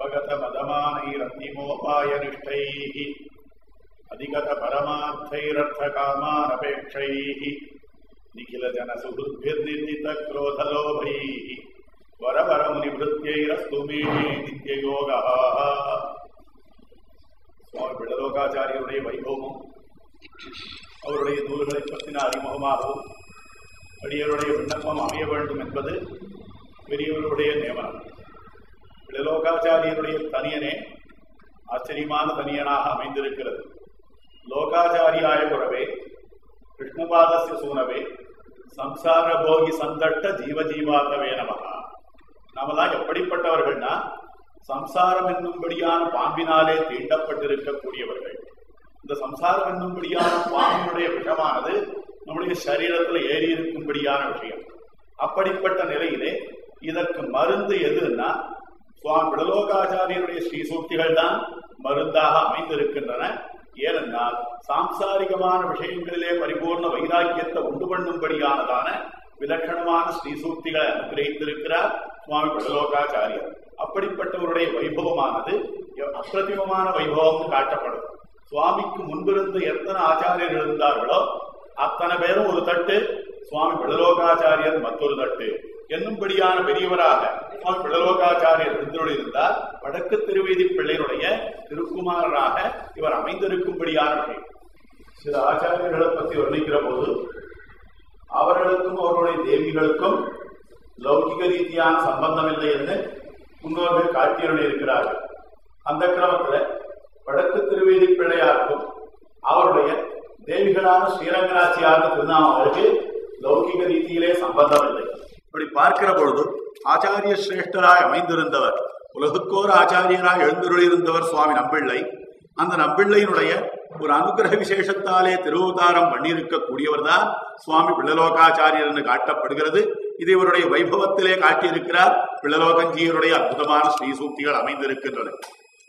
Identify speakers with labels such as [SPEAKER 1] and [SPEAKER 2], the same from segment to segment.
[SPEAKER 1] अपगतमदमानैरन्तिमोपायनिष्ठैः अधिगतपरमार्थैरर्थकामानपेक्षैः निखिलजनसुहृद्भिर्निर्जितक्रोधलोभैः वरवरमुनिभृत्यैरस्तु मे नित्ययोगः சுவாமி பிள்ளலோகாச்சாரியருடைய வைபவமும் அவருடைய நூல்களை பற்றின அறிமுகமாகவும் அடியவருடைய விண்ணப்பம் அமைய வேண்டும் என்பது பெரியவருடைய நியமனம் லோகாச்சாரியனுடைய தனியனே ஆச்சரியமான தனியனாக அமைந்திருக்கிறது. லோகாச்சாரியாய குறவே கிருஷ்ணபாதசிய சூனவே சம்சார போகி சந்தட்ட ஜீவ ஜீவாத்தவே நமகா. நாமெல்லாம் எப்படிப்பட்டவர்கள்னா சம்சாரம் என்னும்படியான பாம்பினாலே தீண்டப்பட்டிருக்கக்கூடியவர்கள். இந்த சம்சாரம் என்னும்படியான பாம்பினுடைய விஷமானது நம்முடைய சரீரத்துல ஏறி இருக்கும்படியான விஷயம். அப்படிப்பட்ட நிலையிலே இதற்கு மருந்து எதுன்னா சுவாமி விடலோகாச்சாரியருடைய ஸ்ரீசூக்திகள் தான் மருந்தாக அமைந்திருக்கின்றன. ஏனென்றால் சாம்சாரிகமான விஷயங்களிலே பரிபூர்ண வைராக்கியத்தை உண்டு பண்ணும்படியானதான விலட்சணமான ஸ்ரீசூக்திகளை அனுகிரகித்திருக்கிறார் சுவாமி விடலோகாச்சாரியர் அப்படிப்பட்டவருடைய வைபவமானது அப்பிரதிமமான வைபவம் காட்டப்படும். சுவாமிக்கு முன்பிருந்து எத்தனை ஆச்சாரியர்கள் இருந்தார்களோ அத்தனை பேரும் ஒரு தட்டு சுவாமி விடலோகாச்சாரியர் மற்றொரு தட்டு. என்னும்படியான பெரியவராக சுவாமி விடலோகாச்சாரியர் வடக்கு திருவேதி பிள்ளையினுடைய திருக்குமாரராக இவர் அமைந்திருக்கும்படியான சில ஆச்சாரியர்களை பற்றி வர்ணிக்கிற போது அவர்களுக்கும் அவருடைய தேவிகளுக்கும் லௌகிக ரீதியான சம்பந்தம் இல்லை என்று முன்னோர்கள் காட்டியருடைய இருக்கிறார்கள். அந்த கிரமத்தில் வடக்கு திருவேதி பிள்ளையாருக்கும் அவருடைய தேவிகளான ஸ்ரீரங்கநாச்சியான திருநாமங்களுக்கு லௌகிக ரீதியிலே சம்பந்தம் இல்லை. இப்படி பார்க்கிற பொழுது ஆச்சாரிய சிரேஷ்டராய் அமைந்திருந்தவர் உலகுக்கோர் ஆச்சாரியராய் எழுந்தருளிருந்தவர் சுவாமி நம்பிள்ளை அந்த நம்பிள்ளையினுடைய ஒரு அனுகிரக விசேஷத்தாலே திருவதாரம் பண்ணியிருக்கக்கூடியவர் தான் சுவாமி பிள்ளலோகாச்சாரியர் என்று காட்டப்படுகிறது. இது இவருடைய வைபவத்திலே காட்டியிருக்கிறார். பிள்ளலோகஞ்சியருடைய அற்புதமான ஸ்ரீசூக்திகள் அமைந்திருக்கின்றன.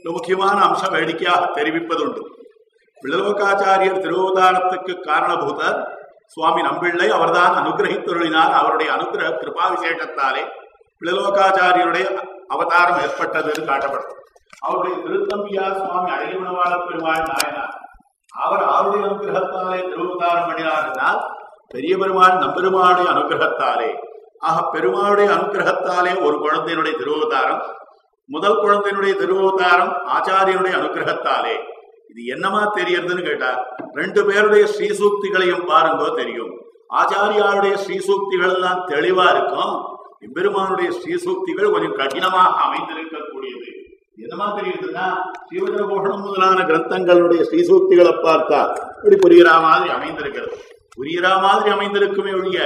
[SPEAKER 1] ஒரு முக்கியமான அம்சம் வேடிக்கையாக தெரிவிப்பதுண்டு. பிள்ளலோகாச்சாரியர் திருவதாரத்துக்கு காரணபூதர் சுவாமி நம்பிள்ளை அவர்தான் அனுகிரகித்தொருளினார் அவருடைய அனுகிரக கிருபா விசேஷத்தாலே அவதாரம் ஏற்பட்டது என்று காட்டப்படும். அவருடைய திருத்தம்பியார் சுவாமி அழகிமணவாள பெருமாள் நாயனார் அவர் அவருடைய அனுகிரகத்தாலே திருவதாரம் பண்ணினார் என்றால் பெரிய பெருமாள் நம்பெருமானுடைய அனுகிரகத்தாலே ஆக பெருமாளுடைய அனுகிரகத்தாலே ஒரு குழந்தையினுடைய திருவதாரம் முதல் குழந்தையினுடைய திருவதாரம் ஆச்சாரியனுடைய அனுகிரகத்தாலே. இது என்னமா தெரியறதுன்னு கேட்டா ரெண்டு பேருடைய ஸ்ரீசூக்திகளையும் பாருங்கோ தெரியும். ஆச்சாரியாருடைய ஸ்ரீசூக்திகள் எல்லாம் தெளிவா இருக்கும். எம்பெருமானுடைய ஸ்ரீசூக்திகள் கொஞ்சம் கடினமாக அமைந்திருக்கக்கூடியது. என்னமா தெரியுதுன்னா ஸ்ரீவஜரபோஷணம் முதலான கிரந்தங்களுடைய ஸ்ரீசூக்திகளை பார்த்தா இப்படி புரிகிற மாதிரி அமைந்திருக்கிறது. புரிகிற மாதிரி அமைந்திருக்குமே ஒழிய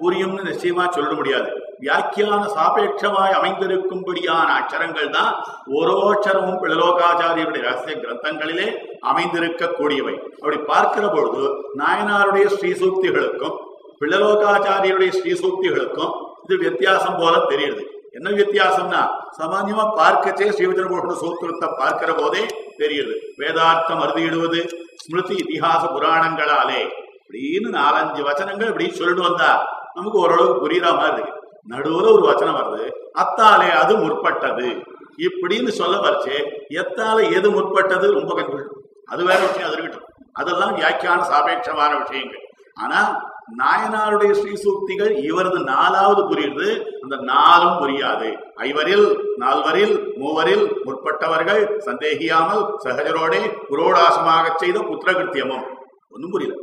[SPEAKER 1] புரியும்னு நிச்சயமா சொல்ல முடியாது. வியாக்கியான சாபேட்சமாய் அமைந்திருக்கும்படியான அச்சரங்கள் தான் ஓரோச்சரமும் பிளலோகாச்சாரியருடைய ரகசிய கிரந்தங்களிலே அமைந்திருக்கக்கூடியவை. அப்படி பார்க்கிற பொழுது நாயனாருடைய ஸ்ரீசூக்திகளுக்கும் பிளலோகாச்சாரியருடைய ஸ்ரீசூக்திகளுக்கும் இது வித்தியாசம் போல தெரியுது. என்ன வித்தியாசம்னா சாமான்யமா பார்க்கச்சே ஸ்ரீவச்சனபூஷண சூத்திரத்தை பார்க்கிற போதே தெரியுது. வேதார்த்தம் அறுதியிடுவது ஸ்மிருதி இதிகாச புராணங்களாலே. அப்படின்னு நாலஞ்சு வச்சனங்கள் இப்படி சொல்லிட்டு வந்தா நமக்கு ஓரளவுக்கு புரியுற மாதிரி இருக்கு. நடுவுல ஒரு வச்சனம் வருது அத்தாலே அது முற்பட்டது. இப்படின்னு சொல்ல வரைச்சு எத்தால எது முற்பட்டது? ரொம்ப கன்ஃபியூஷன் அது வேற விஷயம் அது இருக்கட்டும். அதெல்லாம் வியாக்கியான சாபேட்சமான விஷயங்கள். ஆனா நாயனாருடைய ஸ்ரீசூக்திகள் இவரது நாலாவது புரியுது அந்த நாலும் புரியாது. ஐவரில் நால்வரில் மூவரில் முற்பட்டவர்கள் சந்தேகியாமல் சகஜரோடே புரோடாசமாக செய்த புத்திரகிருத்தியமும் ஒன்றும் புரியல.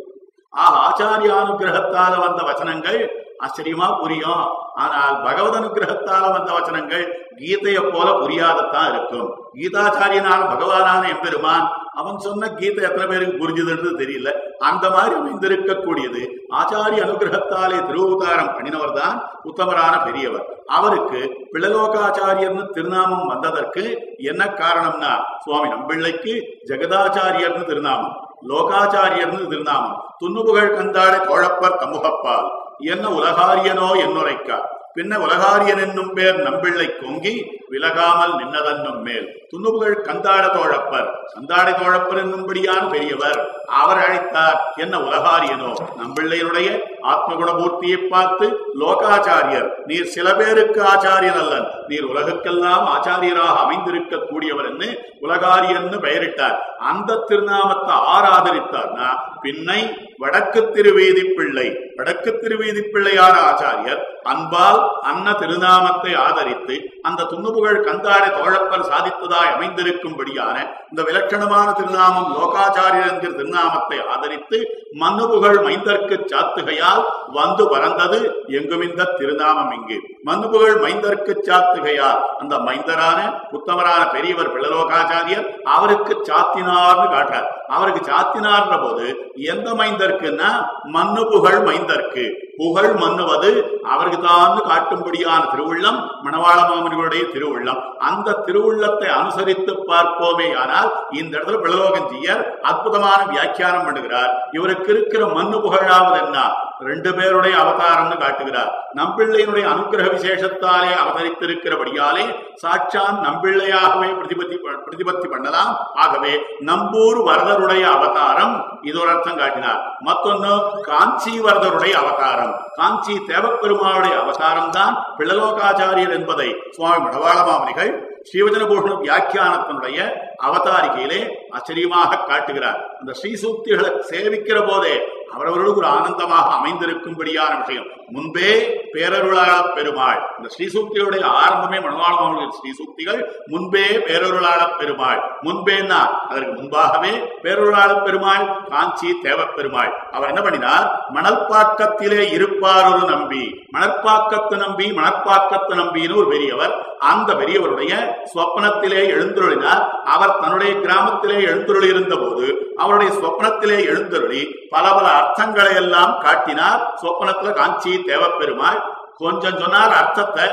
[SPEAKER 1] ஆஹ் ஆச்சாரிய அனுகிரகத்தால வந்த வச்சனங்கள் ஆச்சரியமா புரியும். ஆனால் பகவத அனுகிரகத்தால வந்த வச்சனங்கள் கீதையை போல புரியாதத்தான் இருக்கும். கீதாச்சாரியனான பகவானான எம்பெருமான் அவன் சொன்ன கீதை எத்தனை பேருக்கு புரிஞ்சுதுன்றது தெரியல. அந்த மாதிரி அமைந்திருக்கக்கூடியது ஆச்சாரிய அனுகிரகத்தாலே திருவுதாரம் பண்ணினவர் தான் உத்தமரான பெரியவர். அவருக்கு பிளலோகாச்சாரியர்னு திருநாமம் வந்ததற்கு என்ன காரணம்னா சுவாமி நம்பிள்ளைக்கு ஜெகதாச்சாரியர்னு திருநாமம் லோகாச்சாரியர்னு திருநாமம் துண்ணுபுகழ் கந்தாட தோழப்பர் தமுகப்பால். என்ன உலகாரியனோ என்னுரைக்கா? பின்ன உலகாரியன் என்னும் பேர் நம்பிள்ளை கொங்கி விலகாமல் நின்னதன்னும் மேல். துணுபுகள் கந்தாட தோழப்பர். கந்தாடை தோழப்பர் என்னும்படியான் பெரியவர். அவர் அழைத்தார் என்ன உலகாரியனோ? நம்பிள்ளையினுடைய ஆத்மகுணமூர்த்தியை பார்த்து லோகாச்சாரியர் நீர் சில பேருக்கு ஆச்சாரியர் அல்லன். நீர் உலகுக்கெல்லாம் ஆச்சாரியராக அமைந்திருக்க கூடியவர் என்று உலகாரியன்னு பெயரிட்டார். அந்த திருநாமத்தை ஆராதரித்தார்னா பின்னை வடக்கு திருவேதி பிள்ளை வடக்கு திருவேதி பிள்ளையான ஆச்சாரியர் அன்பால் அன்ன திருநாமத்தை ஆதரித்து அந்த துண்ணுபுகழ் கந்தாடை தோழப்பர் சாதித்ததாய் அமைந்திருக்கும்படியான இந்த விலட்சணமான திருநாமம் லோகாச்சாரியர் என்கிற திருநாமத்தை ஆதரித்து மன்னுபுகழ் மைந்தர்க்கு சாத்துகையால் வந்து பறந்தது எங்கும் இந்த திருநாமம் இங்கு. மன்னுபுகழ் மைந்தர்க்கு சாத்துகையால் அந்த மைந்தரான உத்தமரான பெரியவர் பிள்ளலோகாச்சாரியர் அவருக்கு சாத்தினார்னு காட்டுறார். அவருக்கு சாத்தினார்ன்ற போது எந்த மைந்தர்க்குன்னா மண்ணு புகழ் மைந்தர்க்கு. புகழ் மன்னுவது அவருக்கு தான் காட்டும்படியான திருவுள்ளம் மணவாள மாமனிகளுடைய திருவுள்ளம். அந்த திருவுள்ளத்தை அனுசரித்து பார்ப்போமே ஆனால் இந்த இடத்துல பிளலோகஞ்சியர் அற்புதமான வியாக்கியானம் பண்ணுகிறார். இவருக்கு இருக்கிற மண்ணு புகழாவது என்ன? ரெண்டு பேருடைய அவதாரம்னு காட்டுகிறார். நம்பிள்ளையினுடைய அனுகிரக விசேஷத்தாலே அவதரித்திருக்கிறபடியாலே சாட்சான் நம்பிள்ளையாகவே பிரதிபத்தி பிரதிபத்தி பண்ணலாம். ஆகவே நம்பூர் வரதருடைய அவதாரம் இது ஒரு அர்த்தம் காட்டினார். மத்தொன்னு காஞ்சி வரதருடைய அவதாரம். காஞ்சி தேவப்பெருமாளுடைய அவதாரம் தான் பிள்ளலோகாச்சாரியர் என்பதை சுவாமி மடவாளமாமணிகள் ஸ்ரீவஜனபூஷண வியாக்கியானத்தினுடைய அவதாரிகையிலே ஆச்சரியமாக காட்டுகிறார். அந்த ஸ்ரீசூக்திகளை சேவிக்கிற போதே அவரவர்களுக்கு ஒரு ஆனந்தமாக அமைந்திருக்கும்படியான விஷயம். முன்பே பேரருளாள பெருமாள். இந்த ஸ்ரீசூக்தியுடைய ஆரம்பமே மனவாள மாமனிகள் ஸ்ரீசூக்திகள். முன்பே பேரருளாள பெருமாள். முன்பேன்னா அதற்கு முன்பாகவே பேரருளாள பெருமாள் காஞ்சி தேவப்பெருமாள். அவர் என்ன பண்ணினார்? மணல்பாக்கத்திலே இருப்பார் ஒரு நம்பி. மணற்பாக்கத்து நம்பி மணற்பாக்கத்து நம்பின்னு ஒரு பெரியவர் அந்த பெரியவருடைய சொப்பனத்திலே எழுந்துருளினார். அவர் தன்னுடைய கிராமத்திலே எழுந்துருளி இருந்த போது அவருடைய சொப்னத்திலே எழுந்தருளி பல பல அர்த்தங்களை எல்லாம் காட்டினார். சொப்னத்துல காஞ்சி தேவப்பெருமாள் கொஞ்சம் சொன்னார் அர்த்தத்தை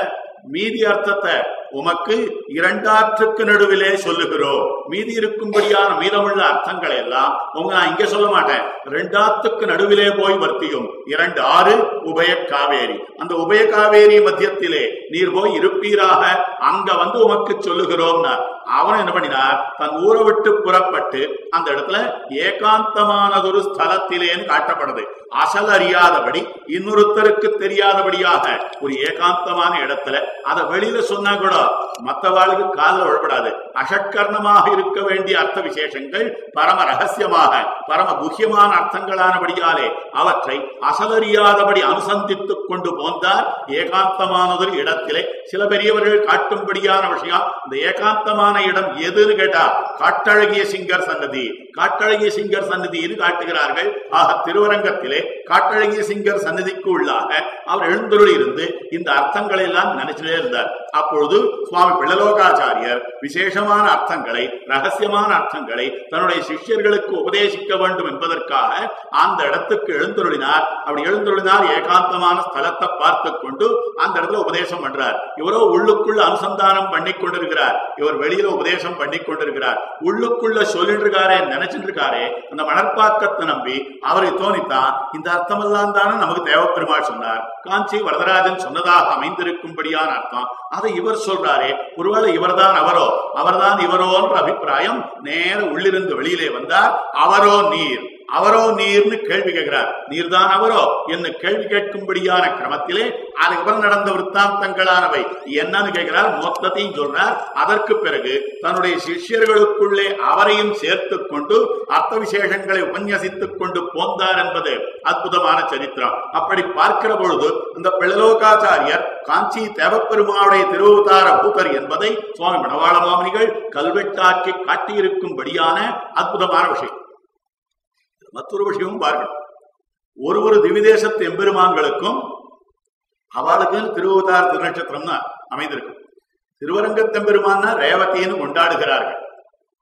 [SPEAKER 1] மீதி அர்த்தத்தை உமக்கு இரண்டாற்றுக்கு நடுவிலே சொல்லுகிறோம். மீதி இருக்கும்படியான மீதமுள்ள அர்த்தங்களை எல்லாம் உங்க நான் இங்க சொல்ல மாட்டேன். ரெண்டாத்துக்கு நடுவிலே போய் வர்த்தியும். இரண்டு ஆறு உபய காவேரி. அந்த உபய காவேரி மத்தியத்திலே நீர் போய் இருப்பீராக. அங்க வந்து உமக்கு சொல்லுகிறோம்னா அவன் என்ன பண்ணினார்? தன் ஊரை விட்டு புறப்பட்டு அந்த இடத்துல ஏகாந்தமானதொரு ஸ்தலத்திலேன்னு காட்டப்படுது. அசல் அறியாதபடி இன்னொருத்தருக்கு தெரியாதபடியாக ஒரு ஏகாந்தமான இடத்துல அதை வெளியில சொன்னா கூட மற்றவாளுக்கு காதல விழப்படாது. அஷட்கர்ணமாக இருக்க வேண்டிய அர்த்த விசேஷங்கள் பரம ரகசியமாக பரம குஹ்யமான அர்த்தங்களானபடியாலே அவற்றை அசலறியாதபடி அனுசந்தித்துக் கொண்டு போந்தார். ஏகாந்தமானதொரு இடத்திலே சில பெரியவர்கள் காட்டும்படியான விஷயம் இந்த ஏகாந்தமான இடம் எதுன்னு கேட்டா காட்டழகிய சிங்கர் சன்னதி. காட்டழகிய சிங்கர் சன்னதியில் காட்டுகிறார்கள். ஆக திருவரங்கத்திலே காட்டழகிய சிங்கர் சன்னதிக்கு உள்ளாக அவர் எழுந்தருளி இருந்து இந்த அர்த்தங்களை எல்லாம் நினைச்சிட்டே இருந்தார். அப்பொழுது சுவாமி பிள்ளலோகாச்சாரியர் விசேஷமான அர்த்தங்களை ரகசியமான அர்த்தங்களை தன்னுடைய சிஷ்யர்களுக்கு உபதேசிக்க வேண்டும் என்பதற்காக அந்த இடத்துக்கு எழுந்தருளினார். அப்படி எழுந்தருளினார் ஏகாந்தமான ஸ்தலத்தை பார்த்து கொண்டு அந்த இடத்துல உபதேசம் பண்றார். இவரோ உள்ளுக்குள்ள அனுசந்தானம் பண்ணி கொண்டிருக்கிறார். இவர் வெளியில உபதேசம் பண்ணி கொண்டிருக்கிறார். உள்ளுக்குள்ள சொல்லிட்டு இருக்காரே நினைச்சிட்டு அந்த மணற்பாக்கத்தை நம்பி அவரை தோணித்தான் இந்த அர்த்தமெல்லாம் தானே நமக்கு தேவப்பெருமாள் சொன்னார். காஞ்சி வரதராஜன் சொன்னதாக அமைந்திருக்கும்படியான அர்த்தம். அதை இவர் சொல்றாரே. ஒருவேளை இவர்தான் அவரோ? அவர்தான் இவரோன்ற அபிப்பிராயம் நேர உள்ளிருந்து வெளியிலே வந்தார். அவரோ நீர். அவரோ நீர்னு கேள்வி கேட்கிறார். நீர்தான் அவரோ என்று கேள்வி கேட்கும்படியான கிரமத்திலே அதுக்கப்புறம் நடந்த விற்த்தாந்தங்களானவை. என்னன்னு கேட்கிறார் மொத்தத்தையும் சொல்றார். அதற்கு பிறகு தன்னுடைய சிஷ்யர்களுக்குள்ளே அவரையும் சேர்த்து கொண்டு அர்த்த விசேஷங்களை உபன்யசித்துக் கொண்டு போந்தார் என்பது அற்புதமான சரித்திரம். அப்படி பார்க்கிற பொழுது இந்த பிள்ளலோகாச்சாரியர் காஞ்சி தேவப்பெருமாவுடைய திருவுதார பூதர் என்பதை சுவாமி மணவாள மாமனிகள் கல்வெட்டாக்கி காட்டியிருக்கும்படியான அற்புதமான விஷயம். மற்றொரு விஷயமும் பார்க்கணும். ஒரு ஒரு திவிதேசத்து எம்பெருமான்களுக்கும் அவளுக்கு திருவதார திருநட்சத்திரம் தான் அமைந்திருக்கும். திருவரங்கத்தெம்பெருமான்னா ரேவதின்னு கொண்டாடுகிறார்கள்.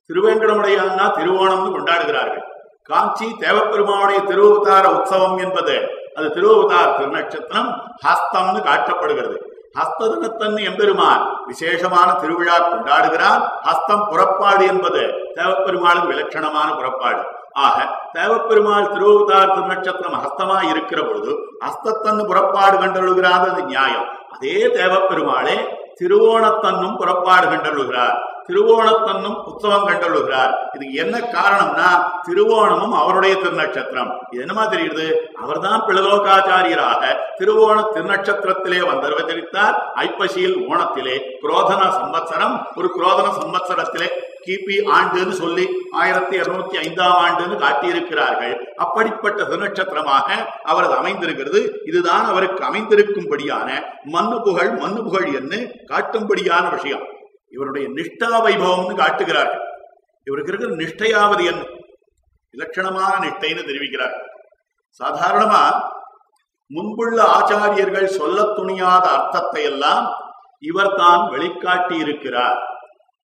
[SPEAKER 1] திருவேங்கடமுடையான்னா திருவோணம்னு கொண்டாடுகிறார்கள். காஞ்சி தேவப்பெருமானுடைய திருவதார உற்சவம் என்பது அது திருவதார திருநட்சத்திரம் ஹஸ்தம்னு காட்டப்படுகிறது. ஹஸ்த தினத்தன் எம்பெருமான் விசேஷமான திருவிழா கொண்டாடுகிறார். ஹஸ்தம் புறப்பாடு என்பது தேவப்பெருமாளுக்கு விலட்சணமான புறப்பாடு. ஆக தேவப்பெருமாள் திருவதார் திருநட்சத்திரம் ஹஸ்தமா இருக்கிற பொழுது ஹஸ்தத்தன்னு புறப்பாடு கண்டழுகிறார் அது நியாயம். அதே தேவப்பெருமாளே திருவோணத்தன்னும் புறப்பாடு கண்டழுகிறார் திருவோணத்தன்னும் உற்சவம் கண்டழுகிறார் இதுக்கு என்ன காரணம்னா திருவோணமும் அவருடைய திருநட்சத்திரம். இது என்னமா தெரியுது? அவர்தான் பிளலோகாச்சாரியராக திருவோண திருநட்சத்திரத்திலே வந்தறிவித்தார் ஐப்பசியில் ஓணத்திலே குரோதன சம்பத்சரம் ஒரு குரோதன சம்பத்சரத்திலே கிபி ஆண்டுன்னு சொல்லி ஆயிரத்தி இருநூத்தி ஐந்தாம் ஆண்டுன்னு காட்டியிருக்கிறார்கள். அப்படிப்பட்ட திருநட்சத்திரமாக அவரது அமைந்திருக்கிறது. இதுதான் அவருக்கு அமைந்திருக்கும்படியான மண்ணு புகழ் மண்ணு புகழ் என்று காட்டும்படியான விஷயம். இவருடைய நிஷ்டா வைபவம்னு காட்டுகிறார்கள். இவருக்கு இருக்கிற நிஷ்டையாவது என்ன? இலட்சணமான நிஷ்டைன்னு தெரிவிக்கிறார். சாதாரணமா முன்புள்ள ஆச்சாரியர்கள் சொல்ல துணியாத அர்த்தத்தை எல்லாம் இவர் தான் வெளிக்காட்டி இருக்கிறார்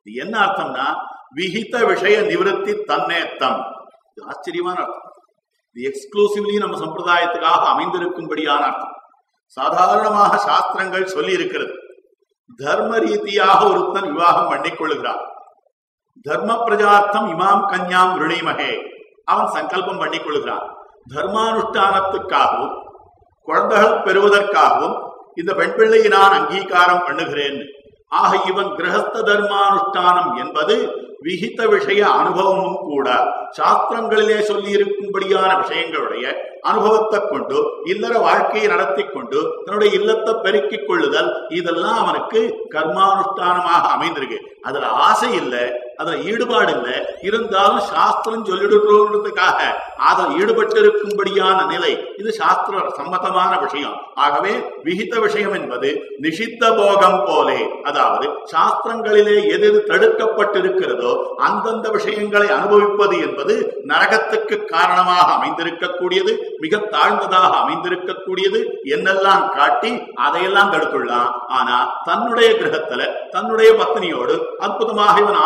[SPEAKER 1] இது என்ன அர்த்தம்னா விகித விஷய நிவிருத்தி தன்னேத்தம் இது ஆச்சரியமான அர்த்தம். இது எக்ஸ்க்ளூசிவ்லி நம்ம சம்பிரதாயத்துக்காக அமைந்திருக்கும்படியான அர்த்தம். சாதாரணமாக சாஸ்திரங்கள் சொல்லி இருக்கிறது தர்ம ரீதியாக ஒருத்தன் விவாகம் பண்ணிக்கொள்ளுகிறான் தர்ம பிரஜார்த்தம் இமாம் கன்யாம் ருணிமகே அவன் சங்கல்பம் பண்ணிக்கொள்ளுகிறான் தர்மானுஷ்டானத்துக்காகவும் குழந்தைகள் பெறுவதற்காகவும் இந்த பெண் பிள்ளையை நான் அங்கீகாரம் பண்ணுகிறேன் ஆக இவன் கிரகஸ்த தர்மானுஷ்டானம் என்பது விகித விஷய அனுபவமும் கூட. சாஸ்திரங்களிலே சொல்லி இருக்கும்படியான விஷயங்களுடைய அனுபவத்தை கொண்டு இல்லற வாழ்க்கையை நடத்தி கொண்டு தன்னுடைய இல்லத்தை பெருக்கிக் கொள்ளுதல் இதெல்லாம் அவனுக்கு கர்மானுஷ்டானமாக அமைந்திருக்கு. அதுல ஆசை இல்லை அதுல ஈடுபாடு இல்லை. இருந்தாலும் சாஸ்திரம் சொல்லிடுறதுக்காக அதில் ஈடுபட்டு இருக்கும்படியான நிலை இது சாஸ்திர சம்மதமான விஷயம். ஆகவே விகித விஷயம் என்பது நிஷித்த போகம் போலே. அதாவது சாஸ்திரங்களிலே எது எது தடுக்கப்பட்டிருக்கிறதோ அந்தந்த விஷயங்களை அனுபவிப்பது என்பது நரகத்துக்கு காரணமாக அமைந்திருக்கக்கூடியது மிக தாழ்ந்ததாக அமைந்திருக்கக்கூடியது என்னெல்லாம் காட்டி அதையெல்லாம் தடுத்துள்ளான் ஆனா தன்னுடைய கிரகத்துல தன்னுடைய பத்னியோடு அற்புதமாக இவன்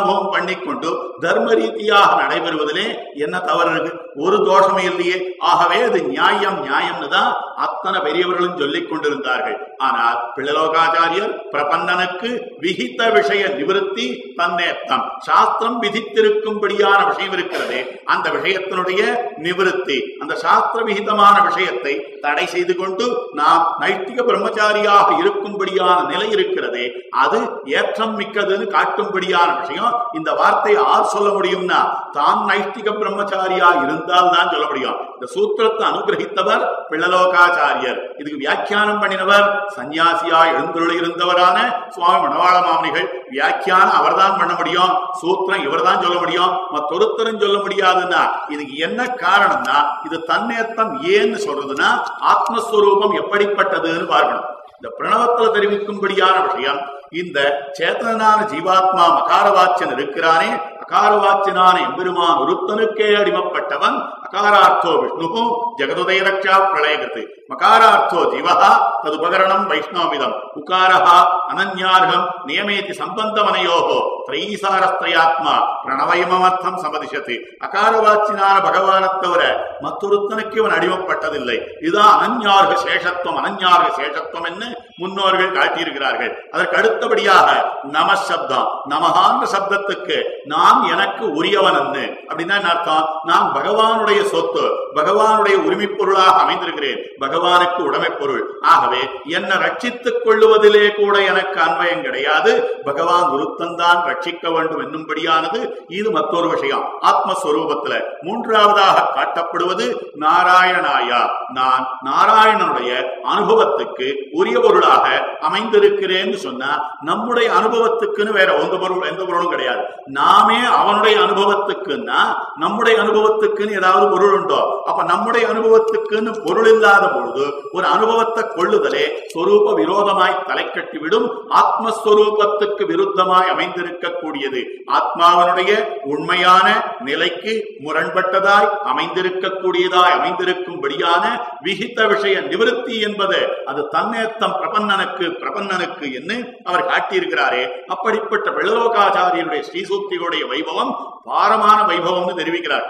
[SPEAKER 1] ஆனந்தானுபவம் பண்ணிக்கொண்டு தர்ம ரீதியாக நடைபெறுவதிலே என்ன தவறு இருக்கு? ஒரு தோஷமும் இல்லையே. ஆகவே அது நியாயம் நியாயம்னு தான் அத்தனை பெரியவர்களும் சொல்லிக் கொண்டிருந்தார்கள். ஆனால் பிள்ளலோகாச்சாரியர் பிரபன்னனுக்கு விகித விஷய நிவிருத்தி தன்னேத்தம். சாஸ்திரம் விதித்திருக்கும்படியான விஷயம் இருக்கிறது அந்த விஷயத்தினுடைய நிவிருத்தி. அந்த சாஸ்திர விகிதமான விஷயத்தை தடை செய்து கொண்டு நாம் நைட்டிக பிரம்மச்சாரியாக இருக்கும்படியான நிலை இருக்கிறதே அது ஏற்றம் மிக்கதுன்னு காட்டும்படியான விஷயம் இந்த வார்த்தை யார் சொல்ல முடியும்னா தான் நைஷ்டிக பிரம்மச்சாரியா இருந்தால் தான் சொல்ல முடியும். இந்த சூத்திரத்தை அனுகிரகித்தவர் பிள்ளலோகாச்சாரியர். இதுக்கு வியாக்கியானம் பண்ணினவர் சன்னியாசியா எழுந்துள்ள இருந்தவரான சுவாமி மணவாள மாமனிகள் வியாக்கியானம் அவர்தான் பண்ண முடியும் சூத்திரம் இவர் தான் சொல்ல முடியும். மற்றொருத்தரும் சொல்ல முடியாதுன்னா இதுக்கு என்ன காரணம்னா இது தன்னேத்தம் ஏன்னு சொல்றதுன்னா ஆத்மஸ்வரூபம் எப்படிப்பட்டதுன்னு பார்க்கணும். இந்த பிரணவத்துல தெரிவிக்கும்படியான விஷயம் இந்த சேத்தனான ஜீவாத்மா மகாரவாச்சன் இருக்கிறானே அகாரவாச்சினான எம்பெருமான் ஒருத்தனுக்கே அடிமப்பட்டவன் அகாரார்த்தோ விஷ்ணு ஜெகதுதய ரக்ஷா பிரளயகிறது மகாரார்த்தோ ஜீவஹா ததுபகரணம் வைஷ்ணவமிதம் உகாரஹா அனன்யார்கம் நியமேதி சம்பந்தமனையோகோ திரைசாரஸ்திரையாத்மா பிரணவயமர்த்தம் சமதிஷத்து. அகாரவாச்சினான பகவானை தவிர மற்றொருத்தனுக்கு இவன் அடிமப்பட்டதில்லை. இதுதான் அனன்யார்க சேஷத்துவம் அனன்யார்க சேஷத்துவம் என்ன முன்னோர்கள் காட்டியிருக்கிறார்கள். அதற்கு அடுத்தபடியாக நம சப்தம் நமகான்ற சப்தத்துக்கு நான் எனக்கு உரியவன் என்று அப்படின்னா என்ன அர்த்தம்? நான் பகவானுடைய சொத்து பகவானுடைய உரிமை பொருளாக அமைந்திருக்கிறேன். பகவானுக்கு உடைமை பொருள் ஆகவே என்னை ரட்சித்துக் கொள்ளுவதிலே கூட எனக்கு அன்வயம் கிடையாது. பகவான் ஒருத்தந்தான் ரட்சிக்க வேண்டும் என்னும்படியானது. இது மற்றொரு விஷயம். ஆத்மஸ்வரூபத்துல மூன்றாவதாக காட்டப்படுவது நாராயணாயா. நான் நாராயணனுடைய அனுபவத்துக்கு உரிய பொருளாக பொருளாக அமைந்திருக்கிறேன்னு சொன்னா நம்முடைய அனுபவத்துக்குன்னு வேற எந்த பொருள் எந்த பொருளும் கிடையாது. நாமே அவனுடைய அனுபவத்துக்குன்னா நம்முடைய அனுபவத்துக்குன்னு ஏதாவது பொருள் உண்டோ? அப்ப நம்முடைய அனுபவத்துக்குன்னு பொருள் இல்லாத பொழுது ஒரு அனுபவத்தை கொள்ளுதலே சொரூப விரோதமாய் தலை கட்டிவிடும் ஆத்மஸ்வரூபத்துக்கு விருத்தமாய் அமைந்திருக்கக்கூடியது. ஆத்மாவனுடைய உண்மையான நிலைக்கு முரண்பட்டதாய் அமைந்திருக்கக்கூடியதாய் அமைந்திருக்கும்படியான விகித விஷய நிவர்த்தி என்பது அது தன்னேத்தம் பிரபஞ்ச பிரபன்னனுக்கு பிரபன்னனுக்கு என்று அவர் காட்டியிருக்கிறாரே. அப்படிப்பட்ட வெள்ளலோகாச்சாரியனுடைய ஸ்ரீசூக்திகளுடைய வைபவம் பாரமான வைபவம்னு தெரிவிக்கிறார்.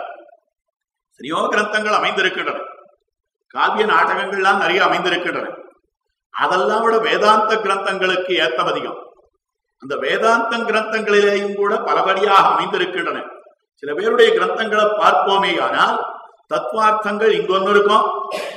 [SPEAKER 1] எத்தனையோ கிரந்தங்கள் அமைந்திருக்கின்றன. காவிய நாடகங்கள்லாம் நிறைய அமைந்திருக்கின்றன. அதெல்லாம் விட வேதாந்த கிரந்தங்களுக்கு ஏத்தமதிகம் அந்த வேதாந்த கிரந்தங்களிலேயும் கூட பலபடியாக அமைந்திருக்கின்றன. சில பேருடைய கிரந்தங்களை பார்ப்போமே ஆனால் தத்துவார்த்தங்கள் இங்கொன்னு இருக்கும்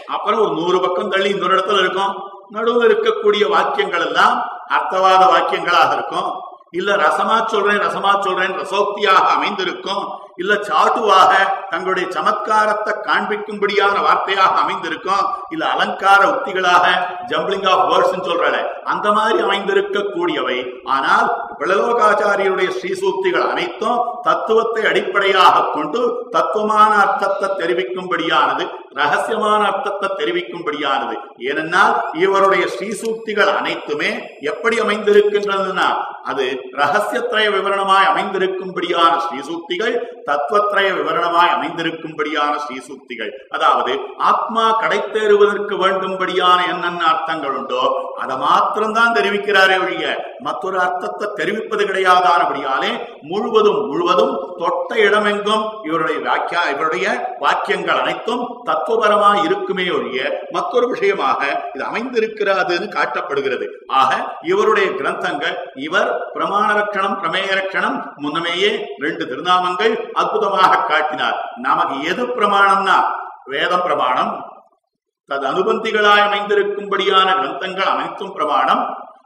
[SPEAKER 1] அப்புறம் ஒரு நூறு பக்கம் தள்ளி இன்னொரு இடத்துல இருக்கும். நடுவில் இருக்கக்கூடிய வாக்கியங்கள் எல்லாம் அர்த்தவாத வாக்கியங்களாக இருக்கும். இல்ல ரசமா சொல்றேன் ரசமா சொல்றேன் ரசோக்தியாக அமைந்திருக்கும். இல்ல சாட்டுவாக தங்களுடைய சமத்காரத்தை காண்பிக்கும்படியான வார்த்தையாக அமைந்திருக்கும். இல்ல அலங்கார உத்திகளாக ஜம்பிளிங் ஆஃப் வேர்ட்ஸ் சொல்றாங்க அந்த மாதிரி அமைந்திருக்க கூடியவை ஆனால் பிளலோகாச்சாரியருடைய ஸ்ரீசூக்திகள் அனைத்தும் தத்துவத்தை அடிப்படையாக கொண்டு தத்துவமான அர்த்தத்தை தெரிவிக்கும்படியானது ரகசியமான அர்த்தத்தை தெரிவிக்கும்படியானது. ஏனென்றால் இவருடைய ஸ்ரீசூக்திகள் அனைத்துமே எப்படி அமைந்திருக்கின்றதுன்னா அது ரகசியத்திரய விவரணமாய் அமைந்திருக்கும்படியான ஸ்ரீசூக்திகள் தத்துவத்திரய விவரணமாய் அமைந்திருக்கும்படியான ஸ்ரீசூக்திகள். அதாவது ஆத்மா கடைத்தேறுவதற்கு வேண்டும்படியான என்னென்ன அர்த்தங்கள் உண்டோ அதை மாத்திரம்தான் தெரிவிக்கிறாரே ஒழிய மற்றொரு அர்த்தத்தை தெரிவிப்பது கிடையாதானபடியாலே முழுவதும் முழுவதும் தொட்ட இடமெங்கும் இவருடைய வாக்கியா இவருடைய வாக்கியங்கள் அனைத்தும் தத்துவபரமாய் இருக்குமே ஒழிய மற்றொரு விஷயமாக இது அமைந்திருக்கிறாதுன்னு காட்டப்படுகிறது. ஆக இவருடைய கிரந்தங்கள் இவர் பிரமாண ரட்சணம் பிரமேய ரட்சணம் முன்னமேயே ரெண்டு திருநாமங்கள் அற்புதமாக காட்டினார். நமக்கு எது பிரமாணம்னா வேதம் பிரமாணம். தது அனுபந்திகளாய் அமைந்திருக்கும்படியான கிரந்தங்கள் அனைத்தும் பிரமாணம்.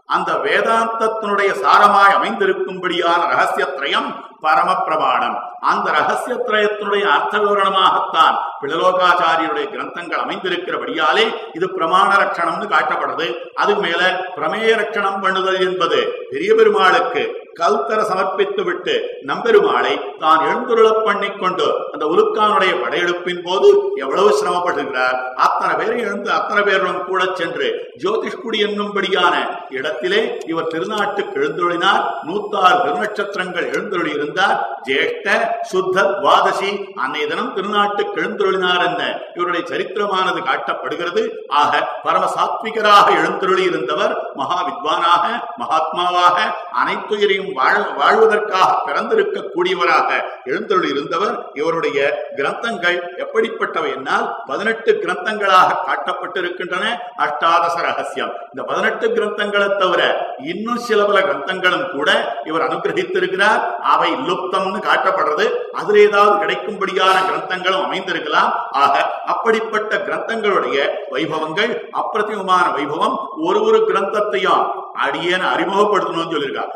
[SPEAKER 1] அந்த வேதாந்தத்தினுடைய சாரமாய் அமைந்திருக்கும்படியான ரகசியத்ரயம் பரம பிரமாணம் அந்த ரகசியத்ரயத்தினுடைய அர்த்த விவரணமாகத்தான் பிளலோகாச்சாரியருடைய கிரந்தங்கள் அமைந்திருக்கிறபடியாலே இது பிரமாண ரட்சணம்னு காட்டப்படுது. அதுக்கு மேல பிரமேய ரட்சணம் பண்ணுதல் என்பது பெரிய பெருமாளுக்கு கல்தர சமர்ப்பித்து விட்டு நம்பெருமாளை தான் எழுந்துருளப் பண்ணி கொண்டு அந்த உலுக்கானுடைய படையெடுப்பின் போது எவ்வளவு சிரமப்படுகிறார் அத்தனை பேரும் எழுந்து அத்தனை பேரும் கூட சென்று ஜோதிஷ்குடி என்னும்படியான இடத்திலே இவர் திருநாட்டுக்கு எழுந்தொழினார் நூத்தாறு திருநட்சத்திரங்கள் எழுந்தொழி இருந்தார் ஜேஷ்ட சுத்த துவாதசி அன்னைய தினம் திருநாட்டுக்கு எழுந்தொழினார் என்ன இவருடைய சரித்திரமானது காட்டப்படுகிறது. ஆக பரம சாத்விகராக எழுந்தொழி இருந்தவர் மகா வித்வானாக மகாத்மாவாக அனைத்துயிரையும் வாழ வாழ்வதற்காக பிறந்திருக்க கூடியவராக எழுந்தொழி இருந்தவர் இவருடைய கிரந்தங்கள் எப்படிப்பட்டவை என்னால் பதினெட்டு கிரந்தங்களாக காட்டப்பட்டிருக்கின்றன. அஷ்டாதச ரகசியம். இந்த பதினெட்டு கிரந்தங்களை தவிர இன்னும் சில பல கிரந்தங்களும் கூட இவர் அனுகிரகித்திருக்கிறார். அவை லுப்தம்னு காட்டப்படுறது. அதுல ஏதாவது கிடைக்கும்படியான கிரந்தங்களும் அமைந்திருக்கலாம். ஆக அப்படிப்பட்ட கிரந்தங்களுடைய வைபவங்கள் அப்பிரதிமமான வைபவம் ஒரு ஒரு கிரந்தத்தையும் அடியேன்னு அறிமுகப்படுத்தணும்னு சொல்லியிருக்கார்.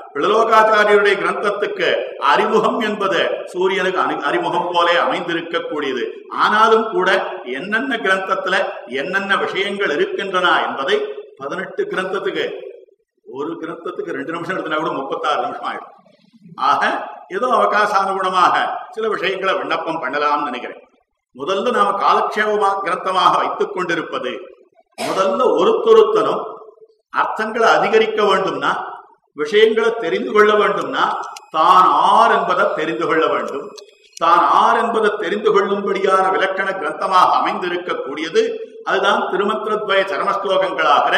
[SPEAKER 1] சங்கராச்சாரியருடைய கிரந்தத்துக்கு அறிமுகம் என்பது சூரியனுக்கு அறிமுகம் போலே அமைந்திருக்கக்கூடியது. ஆனாலும் கூட என்னென்ன கிரந்தத்துல என்னென்ன விஷயங்கள் இருக்கின்றன என்பதை பதினெட்டு கிரந்தத்துக்கு ஒரு கிரந்தத்துக்கு ரெண்டு நிமிஷம் எடுத்தனா கூட முப்பத்தாறு நிமிஷம் ஆயிடும். ஆக ஏதோ அவகாசானுகுணமாக சில விஷயங்களை விண்ணப்பம் பண்ணலாம்னு நினைக்கிறேன். முதல்ல நாம காலக்ஷேபமா கிரந்தமாக வைத்துக் கொண்டிருப்பது முதல்ல ஒருத்தொருத்தனும் அர்த்தங்களை அதிகரிக்க வேண்டும்னா விஷயங்களை தெரிந்து கொள்ள வேண்டும்னா தான் ஆர் என்பதை தெரிந்து கொள்ள வேண்டும். தான் ஆர் என்பதை தெரிந்து கொள்ளும்படியான விலக்கண கிரந்தமாக அமைந்திருக்கக்கூடியது அதுதான் திருமந்திரத்வய சரமஸ்லோகங்களாகிற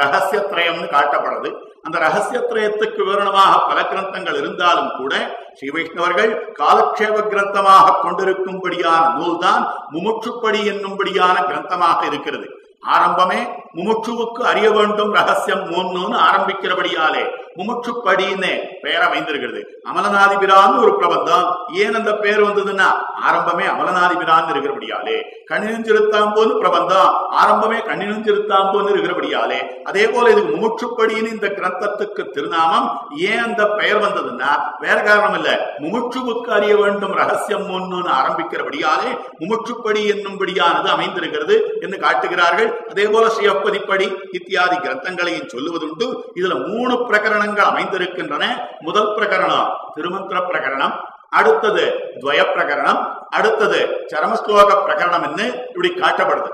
[SPEAKER 1] ரகசியத்ரயம்னு காட்டப்படுது. அந்த ரகசியத்ரயத்துக்கு விவரணமாக பல கிரந்தங்கள் இருந்தாலும் கூட ஸ்ரீ வைஷ்ணவர்கள் காலக்ஷேப கிரந்தமாக கொண்டிருக்கும்படியான நூல்தான் முமுட்சுப்படி என்னும்படியான கிரந்தமாக இருக்கிறது. ஆரம்பமே முமுட்சுவுக்கு அறிய வேண்டும் ரகசியம் மூணுன்னு ஆரம்பிக்கிறபடியாலே முமுட்சுப்படின்னு பெயர் அமைந்திருக்கிறது. அமலநாதிபிரான்னு ஒரு பிரபந்தம். ஏன் அந்த பேர் வந்ததுன்னா ஆரம்பமே அமலநாதிபிரான் இருக்கிறபடியாலே. கண்ணினஞ்சிருத்தாம்போன்னு பிரபந்தம். ஆரம்பமே கண்ணினஞ்சிருத்தாம்போன்னு இருக்கிறபடியாலே. அதே போல இதுக்கு முமுட்சுப்படின்னு இந்த கிரந்தத்துக்கு திருநாமம் ஏன் அந்த பெயர் வந்ததுன்னா வேற காரணம் இல்ல முமுட்சுவுக்கு அறிய வேண்டும் ரகசியம் ஒண்ணுன்னு ஆரம்பிக்கிறபடியாலே முமுட்சுப்படி என்னும்படியானது அமைந்திருக்கிறது என்று காட்டுகிறார்கள். அதே போல ஸ்ரீயப்பதிப்படி இத்தியாதி கிரந்தங்களையும் சொல்லுவதுண்டு. இதுல மூணு பிரகரணங்கள் அமைந்திருக்கின்றன. முதல் பிரகரணம் திருமந்திர பிரகரணம் அடுத்தது துவய பிரகரணம் அடுத்தது சரமஸ்லோக பிரகரணம் என்று இப்படி காட்டப்படுது.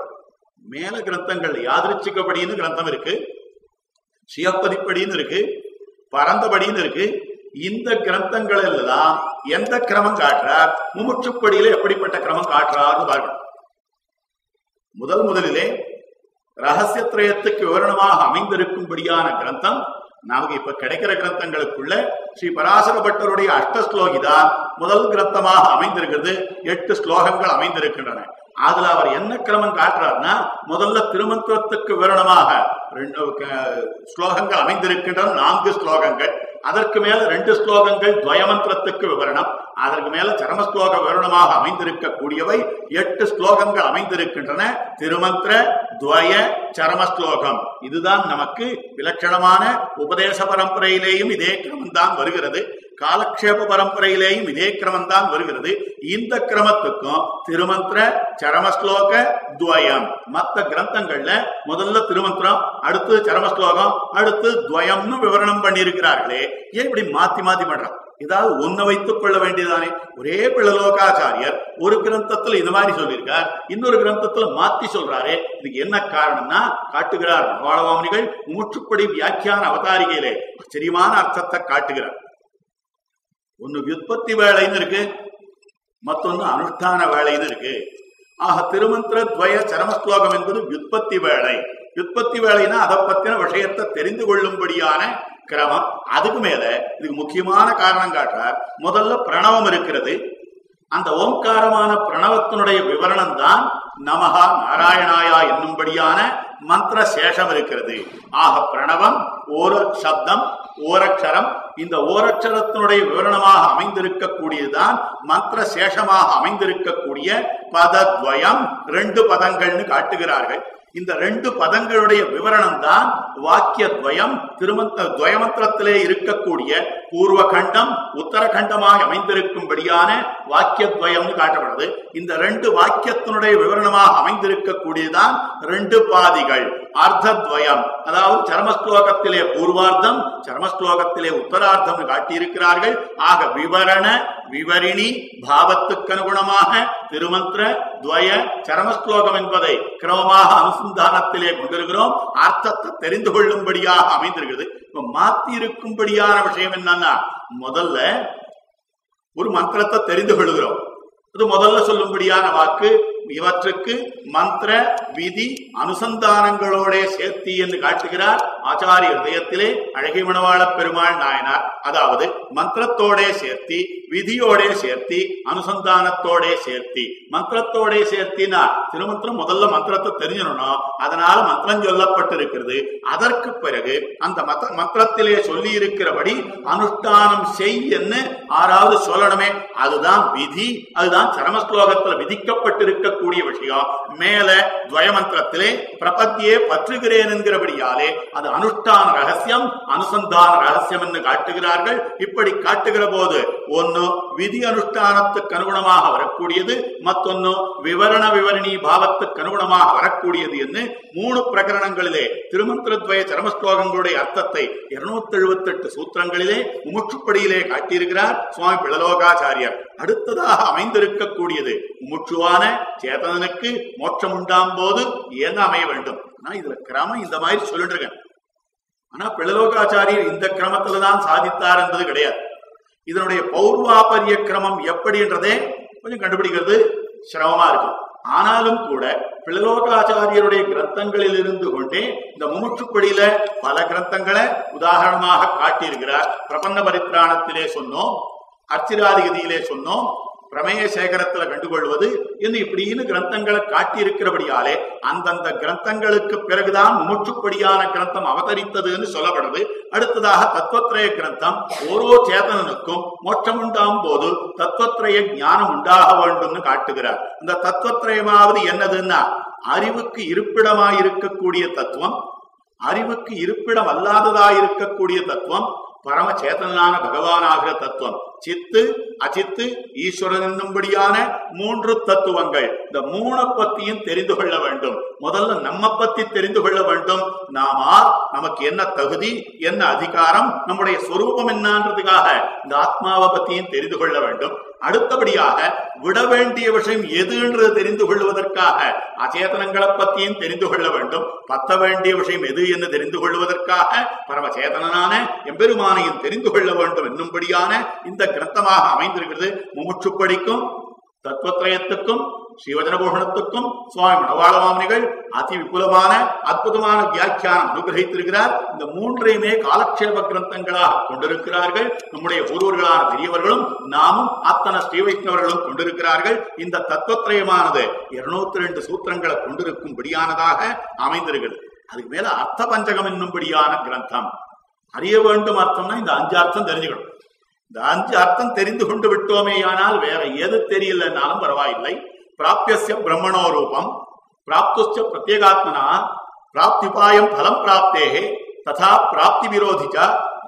[SPEAKER 1] மேல கிரந்தங்கள் யாதிருச்சிக்கப்படின்னு கிரந்தம் இருக்கு சிவப்பதிப்படின்னு இருக்கு பரந்தபடின்னு இருக்கு. இந்த கிரந்தங்கள் எல்லாம் எந்த கிரமம் காட்டுறார் முமுட்சுப்படியில எப்படிப்பட்ட கிரமம் காட்டுறார்னு பார்க்கணும். முதல் முதலிலே ரகசியத்ரயத்துக்கு விவரணமாக அமைந்திருக்கும்படியான கிரந்தம் நமக்கு இப்ப கிடைக்கிற கிரந்தங்களுக்குள்ள ஸ்ரீ பராசர பட்டருடைய அஷ்ட ஸ்லோகி தான் முதல் கிரந்தமாக அமைந்திருக்கிறது. எட்டு ஸ்லோகங்கள் அமைந்திருக்கின்றன. அதுல அவர் என்ன கிரமம் காட்டுறாருன்னா முதல்ல திருமந்திரத்துக்கு விவரணமாக ரெண்டு ஸ்லோகங்கள் அமைந்திருக்கின்றன. நான்கு ஸ்லோகங்கள். அதற்கு மேல ரெண்டு ஸ்லோகங்கள் துவயமந்திரத்துக்கு விவரணம். அதற்கு மேல சரமஸ்லோக விவரணமாக அமைந்திருக்க கூடியவை எட்டு ஸ்லோகங்கள் அமைந்திருக்கின்றன. திருமந்திர துவய சரமஸ்லோகம். இதுதான் நமக்கு விலட்சணமான உபதேச பரம்பரையிலேயும் இதே கிரமம் தான் வருகிறது. காலக்ஷேப பரம்பரையிலேயும் இதே கிரமம் தான் வருகிறது. இந்த கிரமத்துக்கும் திருமந்திர சரமஸ்லோக துவயம். மத்த கிரந்தங்கள்ல முதல்ல திருமந்திரம் அடுத்து சரமஸ்லோகம் அடுத்து துவயம்னு விவரணம் பண்ணியிருக்கிறார்களே. ஏன் இப்படி மாத்தி மாத்தி பண்றான் ஏதாவது ஒன்ன வைத்துக் கொள்ள வேண்டியதானே ஒரே பிள்ளலோகாச்சாரியர் ஒரு கிரந்தத்துல இந்த மாதிரி சொல்லியிருக்கார். இன்னொரு கிரந்தத்துல மாத்தி சொல்றாரே. இதுக்கு என்ன காரணம்னா காட்டுகிறார் வாழவாமணிகள் மூச்சுப்படி வியாக்கியான அவதாரிகையிலே ஆச்சரியமான அர்த்தத்தை காட்டுகிறார். ஒன்னு வியுற்பத்தி வேலைன்னு இருக்கு மத்தொன்னு அனுஷ்டான வேலைன்னு இருக்கு. ஆக திருமந்திர துவய சரமஸ்லோகம் என்பது வியுற்பத்தி வேலை. வியுற்பத்தி வேலைன்னா அதை பத்தின விஷயத்தை தெரிந்து கொள்ளும்படியான கிரமம். அதுக்கு மேல இதுக்கு முக்கியமான காரணம் காட்டுறார். முதல்ல பிரணவம் இருக்கிறது. அந்த ஓங்காரமான பிரணவத்தினுடைய விவரணம் தான் நமகா நாராயணாயா என்னும்படியான மந்திர சேஷம் இருக்கிறது. ஆக பிரணவம் ஒரு சப்தம் ஓரக்ஷரம் இந்த ஓரட்சரத்தினுடைய விவரணமாக அமைந்திருக்கக்கூடியதுதான் மந்திர சேஷமாக அமைந்திருக்கக்கூடிய பதத்வயம் ரெண்டு பதங்கள்னு காட்டுகிறார்கள். இந்த ரெண்டு பதங்களுடைய விவரணம் தான் வாக்கியத்வயம் திருமந்த துவயமந்திரத்திலே இருக்கக்கூடிய பூர்வ கண்டம் உத்தரகண்டமாக அமைந்திருக்கும்படியான வாக்கியத்வயம்னு காட்டப்படுது. இந்த ரெண்டு வாக்கியத்தினுடைய விவரணமாக அமைந்திருக்கக்கூடியதான் ரெண்டு பாதிகள். அர்த்தத்வயம் அதாவது சர்மஸ்லோகத்திலே பூர்வார்த்தம் சர்மஸ்லோகத்திலே உத்தரார்த்தம் காட்டியிருக்கிறார்கள். ஆக விவரண விவரிணி பாவத்துக்கு அனுகுணமாக திருமந்திர துவய சரமஸ்லோகம் என்பதை கிரமமாக அனுசந்தானத்திலே கொண்டிருக்கிறோம். அர்த்தத்தை தெரிந்து கொள்ளும்படியாக அமைந்திருக்கிறது. இப்ப மாத்தி இருக்கும்படியான விஷயம் என்னன்னா முதல்ல ஒரு மந்திரத்தை தெரிந்து கொள்கிறோம். அது முதல்ல சொல்லும்படியான வாக்கு இவற்றுக்கு மந்திர விதி அனுசந்தானங்களோட சேர்த்தி என்று காட்டுகிறார் ஆச்சாரிய ஹிருதயத்திலே அழகை மணவாள பெருமாள் நாயனார். அதாவது மந்திரத்தோட சேர்த்தி விதியோட சேர்த்தி அனுசந்தானத்தோட சேர்த்தி. மந்திரத்தோடே சேர்த்தினா திருமந்திரம் முதல்ல மந்திரத்தை தெரிஞ்சிடணும் அதனால மந்திரம் சொல்லப்பட்டிருக்கிறது. அதற்கு பிறகு அந்த மத்த மந்திரத்திலே சொல்லி இருக்கிறபடி அனுஷ்டானம் செய் என்று ஆறாவது சொல்லணுமே. அதுதான் விதி அதுதான் சரமஸ்லோகத்தில் விதிக்கப்பட்டிருக்கக்கூடிய விஷயம். மேல துவயமந்திரத்திலே பிரபத்தியே பற்றுகிறேன் என்கிறபடியாலே அது அனுஷ்டான ரகசியம் அனுசந்தான ரகசியம் என்று காட்டுகிறார்கள். இப்படி காட்டுகிற போது ஒன்னு விதி அனுஷ்டானத்துக்கு அனுகுணமாக வரக்கூடியது மத்தொன்னு விவரண விவரணி பாவத்துக்கு அனுகுணமாக வரக்கூடியது என்று மூணு பிரகரணங்களிலே திருமந்திரத்வய சரமஸ்லோகங்களுடைய அர்த்தத்தை இருநூத்தி எழுபத்தி எட்டு சூத்திரங்களிலே முமுட்சுப்படியிலே காட்டியிருக்கிறார் சுவாமி பிளலோகாச்சாரியர் அடுத்ததாக அமைந்திருக்கக்கூடியது முமுட்சுவான சேதனனுக்கு மோட்சம் உண்டாம் போது என்ன அமைய வேண்டும்? ஆனா இதுல கிரமம் இந்த மாதிரி சொல்லிட்டு இருக்கேன். ஆனா பிளலோகாச்சாரியர் இந்த கிரமத்துல தான் சாதித்தார் என்பது கிடையாது. இதனுடைய பௌர்வாபரிய கிரமம் எப்படின்றதே கொஞ்சம் கண்டுபிடிக்கிறது சிரமமா இருக்கும். ஆனாலும் கூட பிள்ளலோகாச்சாரியருடைய கிரந்தங்களில் இருந்து கொண்டே இந்த முமுற்றுப்படியில பல கிரந்தங்களை உதாரணமாக காட்டியிருக்கிறார். பிரபந்த பரித்ராணத்திலே சொன்னோம் அர்ச்சிராதிகதியிலே சொன்னோம் பிரமேய சேகரத்துல கண்டுகொள்வது என்று இப்படின்னு கிரந்தங்களை காட்டியிருக்கிறபடியாலே அந்தந்த கிரந்தங்களுக்கு பிறகுதான் முமுற்றுப்படியான கிரந்தம் அவதரித்ததுன்னு சொல்லப்படுது. அடுத்ததாக தத்துவத்திரய கிரந்தம் ஓரோ சேதனனுக்கும் மோட்சம் உண்டாகும் போது தத்துவத்திரய ஞானம் உண்டாக வேண்டும்னு காட்டுகிறார். இந்த தத்துவத்திரயமாவது என்னதுன்னா அறிவுக்கு இருப்பிடமாய் இருக்கக்கூடிய தத்துவம் அறிவுக்கு இருப்பிடம் அல்லாததாய் இருக்கக்கூடிய தத்துவம் பரம சேதனான பகவானாகிற தத்துவம். சித்து அஜித்து ஈஸ்வரன் என்னும்படியான மூன்று தத்துவங்கள். இந்த மூணை பத்தியும் தெரிந்து கொள்ள வேண்டும். முதல்ல நம்ம பத்தி தெரிந்து கொள்ள வேண்டும். நாம் ஆர் நமக்கு என்ன தகுதி என்ன அதிகாரம் நம்முடைய சொரூபம் என்னன்றதுக்காக இந்த ஆத்மாவை பத்தியும் தெரிந்து கொள்ள வேண்டும். அடுத்தபடியாக விட வேண்டிய விஷயம் எது என்று தெரிந்து கொள்வதற்காக அச்சேதனங்களை பத்தியும் தெரிந்து கொள்ள வேண்டும். பத்த வேண்டிய விஷயம் எது என்று தெரிந்து கொள்வதற்காக பரமச்சேதனான எம்பெருமானையும் தெரிந்து கொள்ள வேண்டும். என்னும்படியான இந்த கிரந்தமாக அமைந்திருக்கிறது. முமுட்சுப்படிக்கும் தத்துவத்திரயத்துக்கும் ஸ்ரீவஜனபூஷணத்துக்கும் சுவாமி மணவாளமாமணிகள் அதி விபுலமான அற்புதமான வியாக்கியானம் அனுகிரகித்திருக்கிறார். இந்த மூன்றையுமே காலக்ஷேப கிரந்தங்களாக கொண்டிருக்கிறார்கள். நம்முடைய ஒருவர்களான பெரியவர்களும் நாமும் அத்தனை ஸ்ரீ வைஷ்ணவர்களும் கொண்டிருக்கிறார்கள். இந்த தத்துவத்திரயமானது இருநூத்தி ரெண்டு சூத்திரங்களை கொண்டிருக்கும்படியானதாக அமைந்திருக்கிறது. அதுக்கு மேல அர்த்த பஞ்சகம் என்னும்படியான கிரந்தம். அறிய வேண்டும் அர்த்தம்னா இந்த அஞ்சு அர்த்தம் தெரிஞ்சுக்கணும். இந்த அஞ்சு அர்த்தம் தெரிந்து கொண்டு விட்டோமேயானால் வேற எது தெரியலன்னாலும் பரவாயில்லை. பிராபியசிய பிரம்மணோ ரூபம் பிராப்துச்ச பிரத்யேகாத்மனா பிராப்திபாயம் பலம் பிராப்தேகே ததா பிராப்தி விரோதிச்ச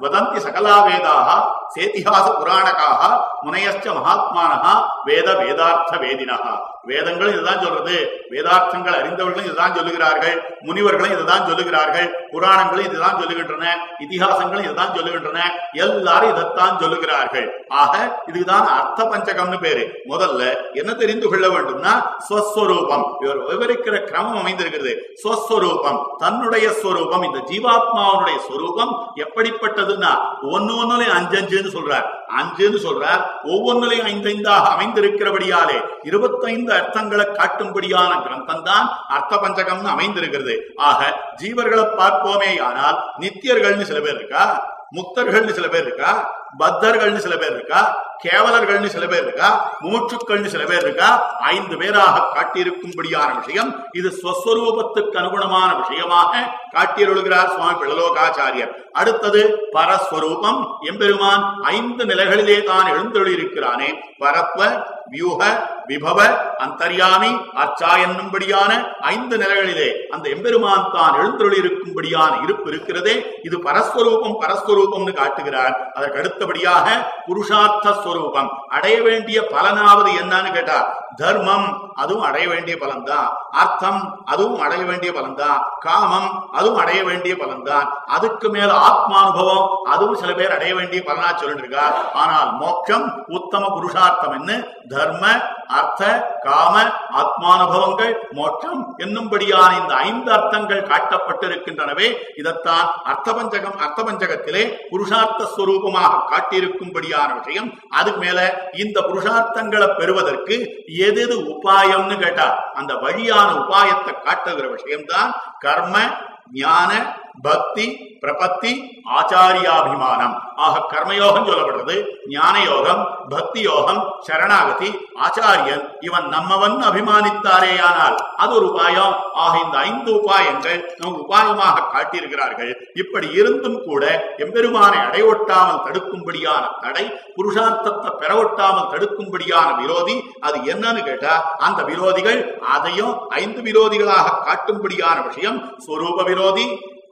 [SPEAKER 1] வதந்தி சகலா வேதாக சேத்திஹாச புராணகாக முனையஸ்ட மகாத்மானஹா வேத வேதார்த்த வேதினஹா. வேதங்கள் இதுதான் சொல்றது. வேதார்த்தங்கள் அறிந்தவர்களும் இதுதான் சொல்லுகிறார்கள். முனிவர்களும் இதுதான் சொல்லுகிறார்கள். புராணங்களும் இதுதான் சொல்லுகின்றன. இதிகாசங்களும் இதுதான் சொல்லுகின்றன. எல்லாரும் இதைத்தான் சொல்லுகிறார்கள். ஆக இதுதான் அர்த்த பஞ்சகம்னு பேரு. முதல்ல என்ன தெரிந்து கொள்ள வேண்டும்னா ஸ்வஸ்வரூபம். இவர் விவரிக்கிற கிரமம் அமைந்திருக்கிறது. ஸ்வஸ்வரூபம். தன்னுடைய ஸ்வரூபம் இந்த ஜீவாத்மாவுடைய ஸ்வரூபம் எப்படிப்பட்டதுன்னா ஒன்னு அஞ்சு அஞ்சு என்று சொல்றார். அஞ்சுன்னு சொல்றார். ஒவ்வொன்றிலையும் ஐந்து ஐந்தாக அமைந்திருக்கிறபடியாலே இருபத்தைந்து அர்த்தங்களை காட்டும்படியான கிரந்தம் தான் அர்த்த பஞ்சகம்னு அமைந்திருக்கிறது. ஆக ஜீவர்களை பார்ப்போமே ஆனால் நித்தியர்கள்னு சில பேர் இருக்கா? முக்தர்கள்னு சில பேர் இருக்கா? பத்தர்கள்னு சில பேர் இருக்கா? கேவலர்கள்னு சில பேர் இருக்கா? மூச்சுக்கள்னு சில பேர் இருக்கா? ஐந்து பேராக காட்டியிருக்கும்படியான விஷயம் இது ஸ்வஸ்வரூபத்துக்கு அனுகுணமான விஷயமாக காட்டியருளுகிறார் சுவாமி பிள்ளலோகாச்சாரியர் அடுத்தது பரஸ்வரூபம். எம்பெருமான் ஐந்து நிலைகளிலே தான் எழுந்தொழியிருக்கிறானே பரத்வ வியூக விபவ அந்தர்யாமி அச்சா என்னும்படியான ஐந்து நிலைகளிலே அந்த எம்பெருமான் தான் எழுந்தொழியிருக்கும்படியான இருப்பு இருக்கிறதே. இது பரஸ்வரூபம் பரஸ்வரூபம்னு காட்டுகிறார். அதற்கு அடுத்த அடுத்தபடியாக புருஷார்த்த ஸ்வரூபம். அடைய வேண்டிய பலனாவது என்னன்னு கேட்டா தர்மம் அதுவும் அடைய வேண்டிய பலன்தான். அர்த்தம் அதுவும் அடைய வேண்டிய பலன்தான். காமம் அதுவும் அடைய வேண்டிய பலன்தான். அதுக்கு மேல ஆத்மானுபவம் அதுவும் சில பேர் அடைய வேண்டிய பலனா சொல்லிட்டு இருக்கார் ஆனால் மோட்சம் உத்தம புருஷார்த்தம் என்ன தர்ம அர்த்த காம ஆத்மானுபவங்கள் மோட்சம் என்னும்படியான இந்த ஐந்து அர்த்தங்கள் காட்டப்பட்டிருக்கின்றனவே இதைத்தான் அர்த்த பஞ்சகம் புருஷார்த்த ஸ்வரூபமாக காட்டியிருக்கும்படியான விஷயம். அதுக்கு மேல இந்த புருஷார்த்தங்களை பெறுவதற்கு எது எது உபாயம்னு கேட்டா அந்த வழியான உபாயத்தை காட்டுகிற விஷயம்தான் கர்ம ஞான பக்தி பிரபத்தி ஆச்சாரியாபிமானம். ஆக கர்மயோகம் சொல்லப்படுறது ஞான யோகம் பக்தி யோகம் சரணாகதி ஆச்சாரியன் இவன் நம்மவன் அபிமானித்தாரேயானால் அது ஒரு உபாயம். ஆக இந்த ஐந்து உபாயங்கள் நம் உபாயமாக காட்டியிருக்கிறார்கள். இப்படி இருந்தும் கூட எம்பெருமானை அடைவொட்டாமல் தடுக்கும்படியான தடை புருஷார்த்தத்தை பெறவொட்டாமல் தடுக்கும்படியான விரோதி அது என்னன்னு கேட்டா அந்த விரோதிகள் அதையும் ஐந்து விரோதிகளாக காட்டும்படியான விஷயம் ஸ்வரூப விரோதி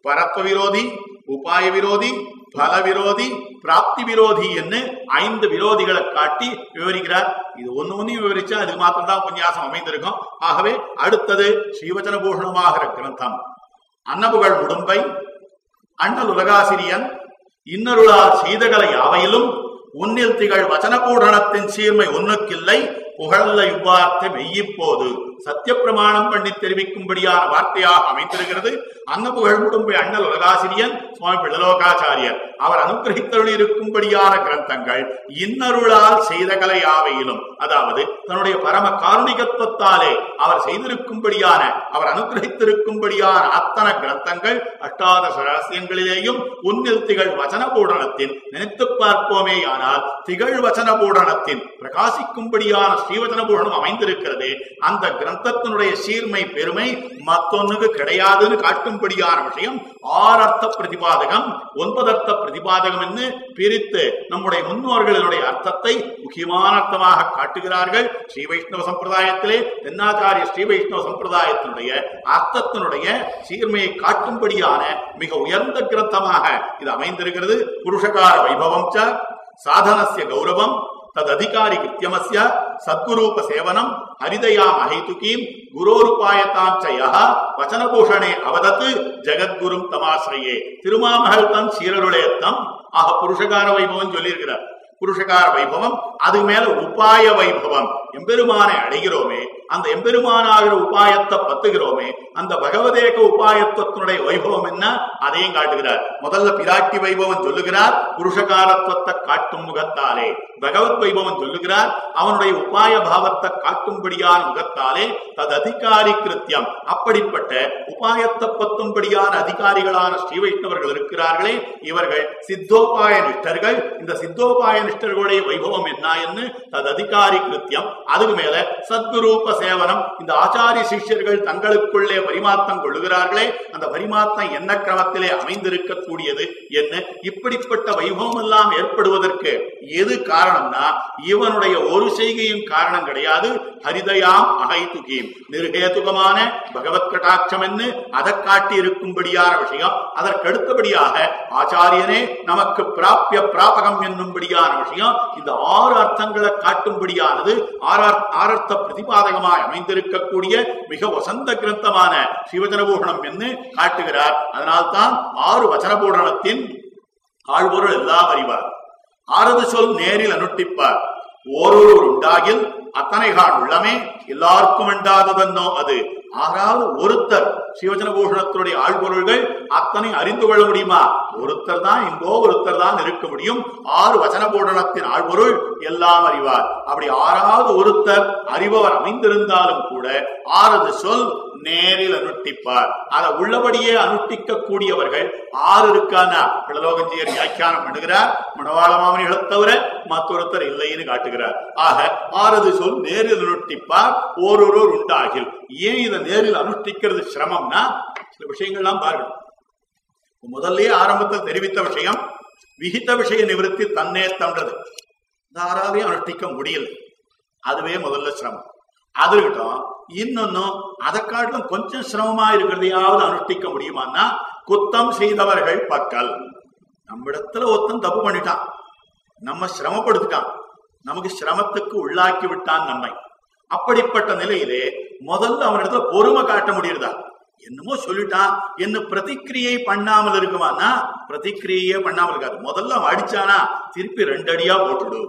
[SPEAKER 1] பரத்வ விரோதி உபாய விரோதி பல விரோதி பிராப்தி விரோதி என்று ஐந்து விரோதிகளை காட்டி விவரிக்கிறார். இது ஒண்ணு ஒண்ணு விவரிச்சா அது மாத்திரம் தான் உபன்யாசம் அமைந்திருக்கும். ஆகவே அடுத்தது ஸ்ரீவச்சன பூஷணமாகிற கிரந்தம். அன்னபுகள் உடும்பை அண்ணல் உலகாசிரியன் இன்னருளால் செய்தகளை யாவையிலும் உன்னில் திகழ் வச்சனபூடனத்தின் சீர்மை ஒன்னுக்கில்லை புகழ்ல இவ்வார்த்தை மெய்யிப்போது. சத்திய பிரமாணம் பண்ணி தெரிவிக்கும்படியான வார்த்தையாக அமைந்திருக்கிறது. அந்த புகழ்முடும்பை அண்ணல் உலகாசிரியன் சுவாமி பிள்ளலோகாச்சாரியர். அவர் அனுகிரகித்தருள் இருக்கும்படியான கிரந்தங்கள் இன்னருளால் செய்த கலையாவையிலும் அதாவது தன்னுடைய பரம காரணிகத்துவத்தாலே அவர் செய்திருக்கும்படியான அவர் அனுகிரகித்திருக்கும்படியான அத்தனை கிரந்தங்கள் அஷ்டாதச ரகசியங்களிலேயும் உன்னில் திகழ் வச்சன பூடனத்தின் நினைத்து பார்ப்போமே ஆனால் திகழ் வச்சன பூடனத்தின் பிரகாசிக்கும்படியான ஸ்ரீவச்சன பூடனம் அமைந்திருக்கிறது அந்த கிரந்த கிரந்தத்தினுடைய சீர்மை பெருமை மத்தொன்னுக்கு கிடையாதுன்னு காட்டும்படியான விஷயம். ஆறர்த்த பிரதிபாதகம் ஒன்பதர்த்த பிரதிபாதகம் என்று பிரித்து நம்முடைய முன்னோர்களினுடைய அர்த்தத்தை முக்கியமான அர்த்தமாக காட்டுகிறார்கள். ஸ்ரீ வைஷ்ணவ சம்பிரதாயத்திலே தென்னாச்சாரிய ஸ்ரீ வைஷ்ணவ சம்பிரதாயத்தினுடைய அர்த்தத்தினுடைய சீர்மையை காட்டும்படியான மிக உயர்ந்த கிரந்தமாக இது அமைந்திருக்கிறது. புருஷகார வைபவம் ச சாதனசிய கௌரவம் தததிகாரி கிருத்தியமஸ்ய சத்குரூப சேவனம் ஹரிதயாம் அஹைதுகீம் குரோருபாயதாம் ச யஹ வச்சனபூஷணே அவதத்து ஜெகத்குரும் தமாசிரியே திருமாமகள் தன் சீரருளையத்தம் ஆக புருஷகார வைபவம் சொல்லியிருக்கிறார் புருஷகார வைபவம் அது மேல உபாய வைபவம் எம்பெருமானை அடைகிறோமே அந்த எம்பெருமானாகிற உபாயத்தை பத்துகிறோமே அந்த பகவதேக உபாயத்துவத்தினுடைய வைபவம் என்ன? அதையும் காட்டுகிறார். முதல்ல பிராட்டி வைபவம் சொல்லுகிறார் புருஷகாரத்துவத்தை காட்டும் முகத்தாலே. பகவத் வைபவம் சொல்லுகிறார் அவனுடைய உபாய பாவத்தை காட்டும்படியான முகத்தாலே தது அதிகாரி கிருத்தியம். அப்படிப்பட்ட உபாயத்தை பத்தும்படியான அதிகாரிகளான ஸ்ரீ வைஷ்ணவர்கள் இருக்கிறார்களே இவர்கள் சித்தோபாய நிஷ்டர்கள். இந்த சித்தோபாய நிஷ்டர்களுடைய வைபவம் என்ன என்று தது அதிகாரி கிருத்தியம் அதுக்கு மேல சத்குரூப சேவனம். இந்த ஆச்சாரிய சிஷ்யர்கள் தங்களுக்குள்ளே பரிமாற்றம் கொள்ளுகிறார்களே அந்த பரிமாற்றம் என்ன கிரமத்திலே அமைந்திருக்கக்கூடியது என்ன இப்படிப்பட்ட வைபவம் எல்லாம் ஏற்படுவதற்கு எது காரணம்னா இவனுடைய ஒரு செய்கையும் காரணம் கிடையாது. ஹரிதயாம் அகைதுகீம். நிர்ஹேதுகமான பகவத் கட்டாட்சம் என்று அதை காட்டி இருக்கும்படியான விஷயம். அதற்கடுத்தபடியாக ஆச்சாரியனே நமக்கு பிராபிய பிராபகம் என்னும்படியான விஷயம். இந்த ஆறு அர்த்தங்களை காட்டும்படியானது ஆரர்த்த பிரதிபாதகமாய் அமைந்திருக்கக்கூடிய மிக வசந்த கிரந்தமான சிவஜனபூஷணம் என்று காட்டுகிறார். அதனால்தான் ஆறு வச்சனபூஷணத்தின் ஆழ்பொருள் எல்லாம் அறிவார். ஆறது சொல் நேரில் அனுட்டிப்பார். ஓரொரு உண்டாகில் அத்தனைகால் உள்ளமே எல்லாருக்கும் உண்டாததன்னோ அது. ஆறாவது ஒருத்தர் சிவஜன பூஷணத்தினுடைய ஆழ்பொருள்கள் அத்தனை அறிந்து கொள்ள முடியுமா? ஒருத்தர் தான் இங்கோ ஒருத்தர் தான் இருக்க முடியும். ஆறு வசன பூஷணத்தின் ஆழ்பொருள் எல்லாம் அறிவார். அப்படி ஆறாவது ஒருத்தர் அறிபவர் அமைந்திருந்தாலும் கூட ஆறது சொல் நேரில் அனுட்டிப்பார். அதை உள்ளபடியே அனுட்டிக்க கூடியவர்கள் ஆறு இருக்கானா பிளலோகஞ்சியர் வியாக்கியானம் பண்ணுகிறார். மணவாள மாமனிகளை தவிர மற்றொருத்தர் இல்லைன்னு காட்டுகிறார். ஆக ஆறது சொல் நேரில் அனுஷ்டிப்பார் ஓரொருவர் உண்டாகில். ஏன் இதை நேரில் அனுஷ்டிக்கிறது சிரமம்னா சில விஷயங்கள்லாம் பாருங்கள். முதல்லயே ஆரம்பத்தில் தெரிவித்த விஷயம் விகித விஷய நிவர்த்தி தன்னே தன்றது தாராளையும் அனுஷ்டிக்க முடியல. அதுவே முதல்ல சிரமம். அது இருக்கட்டும் இன்னொன்னும் அதை காட்டிலும் கொஞ்சம் சிரமமா இருக்கிறதையாவது அனுஷ்டிக்க முடியுமான்னா குத்தம் செய்தவர்கள் பக்கல். நம்மிடத்துல ஒருத்தன் தப்பு பண்ணிட்டான். நம்ம சிரமப்படுத்திட்டான். நமக்கு சிரமத்துக்கு உள்ளாக்கி விட்டான் நம்மை அப்படிப்பட்ட நிலையிலே முதல்ல அவனிடத்துல பொறுமை காட்ட முடியுதா என்னமோ சொல்லிட்டான் என்ன பிரதிக்கிரியை பண்ணாமல் இருக்குமானா பிரதிக்கிரியே பண்ணாமல் இருக்காது. முதல்ல அவன் அடிச்சானா திருப்பி ரெண்டு அடியா போட்டுடு.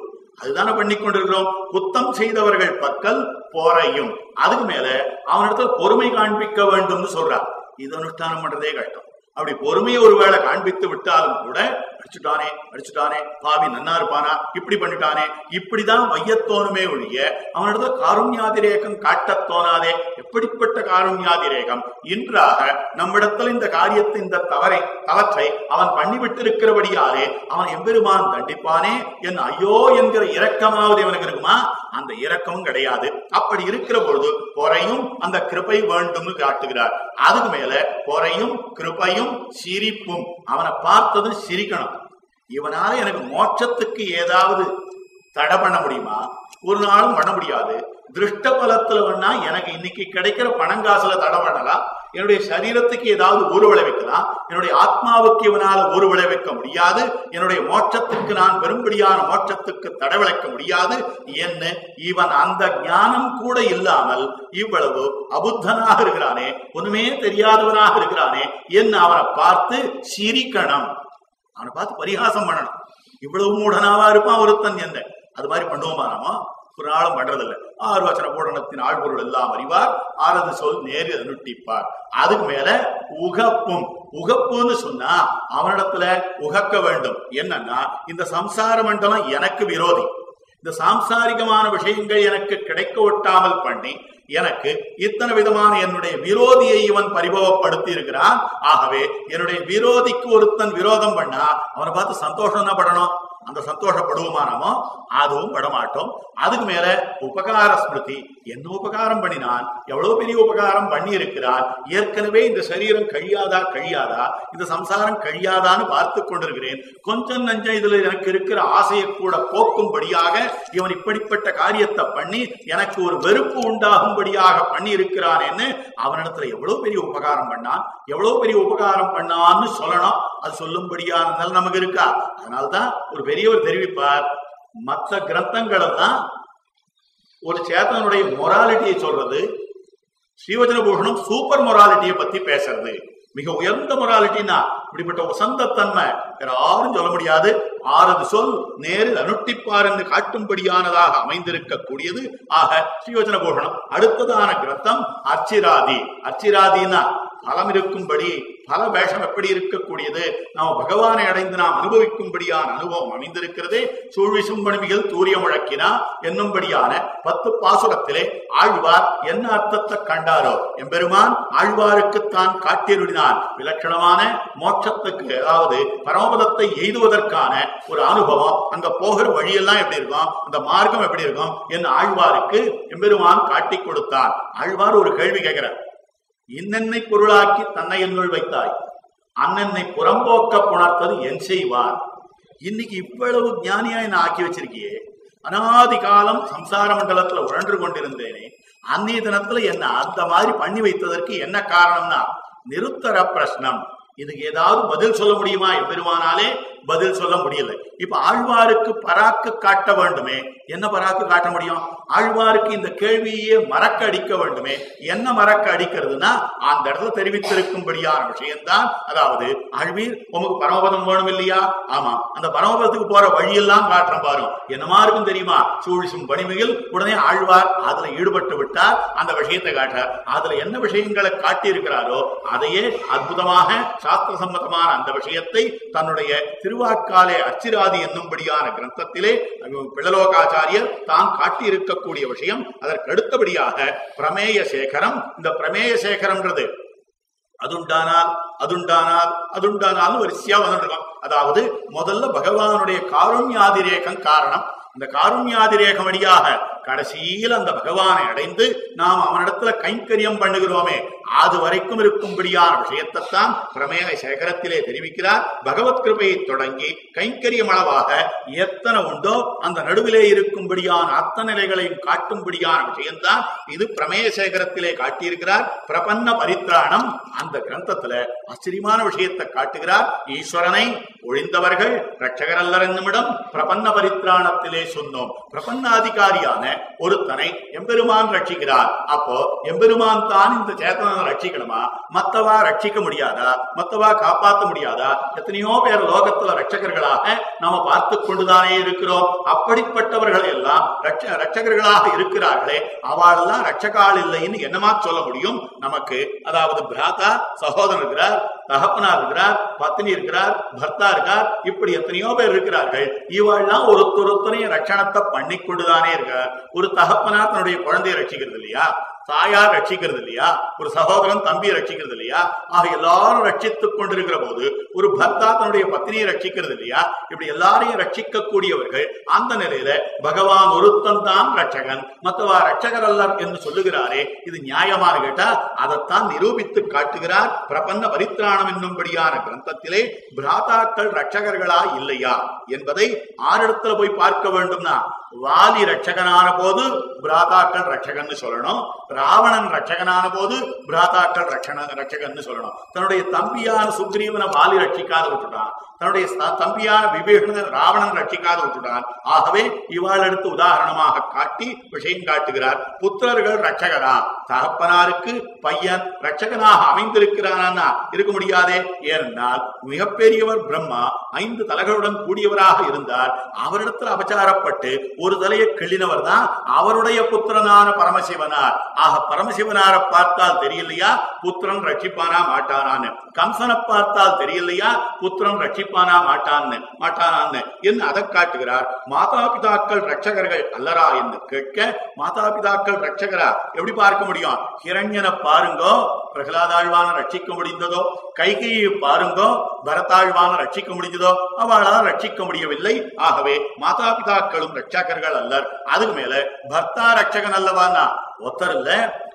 [SPEAKER 1] அதுதானே பண்ணி கொண்டிருக்கிறோம். குத்தம் செய்தவர்கள் பக்கல் போரையும். அதுக்கு மேல அவனிடத்துல பொறுமை காண்பிக்க வேண்டும்னு சொல்றான் இது அனுஷ்டானம் பண்றதே கஷ்டம். அப்படி பொறுமையை ஒருவேளை காண்பித்து விட்டாலும் கூட அடிச்சுட்டானே அடிச்சுட்டானே பாவி நன்னா இருப்பானா? இப்படி பண்ணிட்டானே. இப்படிதான் மையத்தோனுமே ஒழிய அவனிடத்துல காருண்யாதிரேகம் காட்டத் தோணாதே. எப்படிப்பட்ட காருண்யாதிரேகம்? இன்றாக நம்மிடத்தில் இந்த காரியத்தை இந்த தவறை தவற்றை அவன் பண்ணிவிட்டிருக்கிறபடியாலே அவன் எம்பெருமான் தண்டிப்பானே என் ஐயோ என்கிற இரக்கமாவது இவனுக்கு இருக்குமா? அந்த இரக்கமும் கிடையாது. அப்படி இருக்கிற பொழுது பொறையும் அந்த கிருபை வேண்டும்னு காட்டுகிறார். அதுக்கு மேல பொறையும் கிருபையும் சிரிப்பும். அவனை பார்த்ததும் சிரிக்கணும். இவனால எனக்கு மோட்சத்துக்கு ஏதாவது தடை பண்ண முடியுமா? ஒரு நாளும் பண்ண முடியாது. திருஷ்ட பலத்துல வேணா எனக்கு இன்னைக்கு கிடைக்கிற பணங்காசுல தடை பண்ணலாம். என்னுடைய சரீரத்துக்கு ஏதாவது ஊறு விளைவிக்கலாம் என்னுடைய ஆத்மாவுக்கு இவனால ஊறு விளைவிக்க முடியாது. என்னுடைய மோட்சத்துக்கு நான் பெரும்படியான மோட்சத்துக்கு தடை விளைக்க முடியாது. என்ன? இவன் அந்த ஞானம் கூட இல்லாமல் இவ்வளவு அபுத்தனாக இருக்கிறானே ஒண்ணுமே தெரியாதவனாக இருக்கிறானே என்ன அவனை பார்த்து சிரிக்கணும். அவனை பார்த்து பரிகாசம் பண்ணணும். இவ்வளவு மூடனாவா இருப்பான் ஒருத்தன் என்ன அது மாதிரி பண்ணுவோமா நாம? ஒரு ஆளும் பண்றதில்லை. ஆறு வச்சன பூரணத்தின் ஆழ்பொருள் எல்லாம் அறிவார். ஆறது சொல் நேரில் அனுட்டிப்பார் அதுக்கு மேல உகப்பும். உகப்புன்னு சொன்னா அவனிடத்துல உகக்க வேண்டும். என்னன்னா இந்த சம்சார மண்டலம் எனக்கு விரோதி. இந்த சாம்சாரிகமான விஷயங்கள் எனக்கு கிடைக்க ஒட்டாமல் பண்ணி எனக்கு இத்தனை விதமான என்னுடைய விரோதியை இவன் பரிபவப்படுத்தி இருக்கிறான் ஆகவே என்னுடைய விரோதிக்கு ஒருத்தன் விரோதம் பண்ணா அவனை பார்த்து சந்தோஷம் தான் படணும்? அந்த சந்தோஷப்படுவோமா நாமோ? அதுவும் படமாட்டோம். அதுக்கு மேல உபகார ஸ்மிருதி என்ன உபகாரம் பண்ணினான்? எவ்வளவு பெரிய உபகாரம் பண்ணி இருக்கிறான் ஏற்கனவே இந்த சரீரம் கழியாதா? கழியாதா? இந்த சம்சாரம் கழியாதான்னு பார்த்து கொண்டிருக்கிறேன். கொஞ்சம் நஞ்சம் இதுல எனக்கு இருக்கிற ஆசையை கூட போக்கும்படியாக இவன் இப்படிப்பட்ட காரியத்தை பண்ணி எனக்கு ஒரு வெறுப்பு உண்டாகும்படியாக பண்ணி இருக்கிறான்னு அவனிடத்துல எவ்வளவு பெரிய உபகாரம் பண்ணான்? எவ்வளவு பெரிய உபகாரம் பண்ணான்னு சொல்லணும். அது சொல்லும்படியானதால் நமக்கு இருக்கா? அதனால்தான் ஒரு பெரியவர் தெரிவிப்பார். மற்ற கிரந்தங்களை தான் ஒரு சேத்தனுடைய மொராலிட்டியை சொல்றது ஸ்ரீவஜனபூஷணம் சூப்பர் மொராலிட்டியை பத்தி பேசுறது. மிக உயர்ந்த மொராலிட்டினா இப்படிப்பட்ட உசந்தத்தன்மை வேற யாரும் சொல்ல முடியாது. ஆறது சொல் நேரில் அனுட்டிப்பார் என்று காட்டும்படியானதாக அமைந்திருக்க கூடியது ஆக ஸ்ரீவச்சன பூஷணம் அடுத்ததான கிரத்தம் அர்ச்சிராதி. அர்ச்சிராதினா பலம் இருக்கும்படி பல வேஷம் எப்படி இருக்கக்கூடியது? நாம் பகவானை அடைந்து நாம் அனுபவிக்கும்படியான அனுபவம் அமைந்திருக்கிறது சூழ்விசும் பணிமிகள் தூரிய முழக்கினா என்னும்படியான பத்து பாசுரத்திலே ஆழ்வார் என்ன அர்த்தத்தை கண்டாரோ? எம்பெருமான் ஆழ்வாருக்குத்தான் காட்டியருடினார் விலட்சணமான மோட்சத்துக்கு அதாவது பரமபதத்தை எய்துவதற்கான ஒரு அனுபவம். அங்க போகிற வழியெல்லாம் எப்படி இருக்கும்? அந்த மார்க்கம் எப்படி இருக்கும்? என் ஆழ்வாருக்கு எம்பெருமான் காட்டி கொடுத்தார். ஆழ்வார் ஒரு கேள்வி கேட்கிறார். இன்னென்னை பொருளாக்கி தன்னை என்னுள் வைத்தாய். அன்னென்னை புறம்போக்க புணர்த்தது என் செய்வார். இன்னைக்கு இவ்வளவு ஞானியா என்ன ஆக்கி வச்சிருக்கியே. அனாதி காலம் சம்சார மண்டலத்துல உழன்று கொண்டிருந்தேனே. அந்நிய தினத்துல என்ன அந்த மாதிரி பண்ணி வைத்ததற்கு என்ன காரணம்னா நிருத்தர பிரஷ்னம். இதுக்கு ஏதாவது பதில் சொல்ல முடியுமா எம்பெருமானாலே? பதில் சொல்ல முடியல. இப்ப ஆழ்வாருக்கு பராக்கு காட்ட வேண்டுமே? என்ன பராக்கு காட்ட முடியும்? ஆழ்வாருக்கு இந்த கேள்வியே மறக்க அடிக்க வேண்டுமே? என்ன மறக்க அடிக்கிறதுனா அந்த இடத்துல தெரிவித்திருக்கும்படியான விஷயம்தான். அதாவது ஆழ்வீர் உமக்கு பரமபதம் வேணும் இல்லையா? ஆமா. அந்த பரமபதத்துக்கு போற வழியெல்லாம் காட்டுறோம் பாரும் என்னமா இருக்கும் தெரியுமா? சூழிசும் பணிமையில் உடனே ஆழ்வார் அதுல ஈடுபட்டு விட்டார். அந்த விஷயத்தை காட்டுறார். அதுல என்ன விஷயங்களை காட்டி இருக்கிறாரோ அதையே அற்புதமாக சாஸ்திர சம்மதமான அந்த விஷயத்தை தன்னுடைய திரு திருவாக்காலே அச்சிராதி என்னும்படியான கிரந்தத்திலே பிள்ளலோகாச்சாரியர் தான் காட்டியிருக்கக்கூடிய விஷயம். அதற்கு அடுத்தபடியாக பிரமேய சேகரம். இந்த பிரமேய சேகரம்ன்றது அதுண்டானால் அதுண்டானால் அதுண்டானால் வரிசையா வந்துருக்கோம் அதாவது முதல்ல பகவானுடைய காருண்யாதிரேகம் காரணம். இந்த காருண்யாதிரேகம் வழியாக கடைசியில் அந்த பகவானை அடைந்து நாம் அவனிடத்துல கைங்கரியம் பண்ணுகிறோமே அது வரைக்கும் இருக்கும்படியான விஷயத்தைத்தான் பிரமேக சேகரத்திலே தெரிவிக்கிறார். பகவத் கிருபையை தொடங்கி கைங்கரியம் அளவாக எத்தனை உண்டோ அந்த நடுவிலே இருக்கும்படியான அத்த நிலைகளையும் காட்டும்படியான விஷயம்தான் இது பிரமேய சேகரத்திலே காட்டியிருக்கிறார். பிரபன்ன பரித்ராணம் அந்த கிரந்தத்துல ஆச்சரியமான விஷயத்தை காட்டுகிறார். ஈஸ்வரனை ஒழிந்தவர்கள் ரட்சகரல்லர் என்னுமிடம் பிரபன்ன பரித்ராணத்திலே சொன்னோம். பிரபன்னாதிகாரியான ஒருத்தனை எம்பெருமான் ரட்சிக்கிறார். அப்போ எம்பெருமான் தான் இந்த சேத்தனை ரட்சிக்கணுமா? மத்தவா ரட்சிக்க முடியாதா? மத்தவா காப்பாத்த முடியாதா? எத்தனையோ பேர் லோகத்துல ரட்சகர்களாக நாம பார்த்து கொண்டுதானே இருக்கிறோம். அப்படிப்பட்டவர்கள் எல்லாம் ரட்ச ரட்சகர்களாக இருக்கிறார்களே. அவளெல்லாம் ரட்சகால் இல்லைன்னு என்னமா சொல்ல முடியும்? நமக்கு அதாவது பிராத்தா சகோதரன் இருக்கிறார் தகப்பனார் இருக்கிறார் பத்னி இருக்கிறார் பர்த்தா இருக்கார் இப்படி எத்தனையோ பேர் இருக்கிறார்கள். இவெல்லாம் ஒருத்தொருத்தனையும் ரட்சணத்தை பண்ணி கொண்டுதானே இருக்கார் ஒரு தகப்பனார் தன்னுடைய குழந்தையை ரட்சிக்கிறது இல்லையா? தாயார் ரட்சிக்கிறது இல்லையா? ஒரு சகோதரன் தம்பியை ரட்சிக்கிறது இல்லையா? ஆக எல்லாரும் ரட்சித்துக் கொண்டிருக்கிற போது ஒரு பர்த்தா தன்னுடைய பத்னியை ரட்சிக்கிறது இல்லையா? இப்படி எல்லாரையும் ரட்சிக்க கூடியவர்கள் அந்த நிலையில பகவான் ஒருத்தன் தான் ரட்சகன். மற்றவா ரட்சகர் அல்லர் என்று சொல்லுகிறாரே இது நியாயமான கேட்டா அதைத்தான் நிரூபித்து காட்டுகிறார் பிரபந்த பரித்ராணம் என்னும்படியான கிரந்தத்திலே பிராதாக்கள் ரட்சகர்களா இல்லையா? என்பதை ஆரிடத்துல போய் பார்க்க வேண்டும்னா வாலி ரட்சகனான போது பிராதாக்கள் ரட்சகன்னு சொல்லணும். ராவணன் ரட்சகனான போது பிராதாக்கள் ரட்சண ரட்சகன்னு சொல்லணும். தன்னுடைய தம்பியான சுக்ரீவனை வாலி ரட்சிக்காத விட்டுட்டான். தன்னுடைய தம்பியான விபீஷணன் ராவணன் ரட்சிக்காத விட்டுட்டான். ஆகவே இவாள் எடுத்து உதாரணமாக காட்டி விஷயம் காட்டுகிறார். புத்திரர்கள் ரட்சகரா தகப்பனாருக்கு பையன் ரட்சகனாக அமைந்திருக்கிறானா? இருக்க முடியாதே. ஏனென்றால் மிகப்பெரியவர் பிரம்மா ஐந்து தலைகளுடன் கூடியவராக இருந்தார். அவரிடத்தில் அபச்சாரப்பட்டு ஒரு தலையை கிள்ளினவர் தான் அவருடைய புத்திரனான பரமசிவனார். ஆக பரமசிவனாரை பார்த்தால் தெரியலையா? புத்திரன் ரட்சிப்பானா மாட்டானான்னு. கம்சனை பார்த்தால் தெரியலையா? புத்திரன் ரட்சிப்பானா மாட்டான்னு. மாட்டானான்னு. என்று அதை காட்டுகிறார். மாதா பிதாக்கள் ரட்சகர்கள் அல்லரா என்று கேட்க மாதா பிதாக்கள் ரட்சகரா எப்படி பார்க்க முடியும்? ஹிரண்யனை பாருங்கோ. பிரகலாதாழ்வான ரட்சிக்க முடிந்ததோ? கைகையை பாருங்கோ. பரதாழ்வான ரட்சிக்க முடிஞ்சதோ அவளால் ரட்சிக்க முடியவில்லை. ஆகவே மாதா பிதாக்களும் ரட்சகர் ரட்சகர்கள் அல்லர். அதுக்கு மேல பர்த்தா ரட்சகன் அல்லவானா ஒருத்தர் இல்ல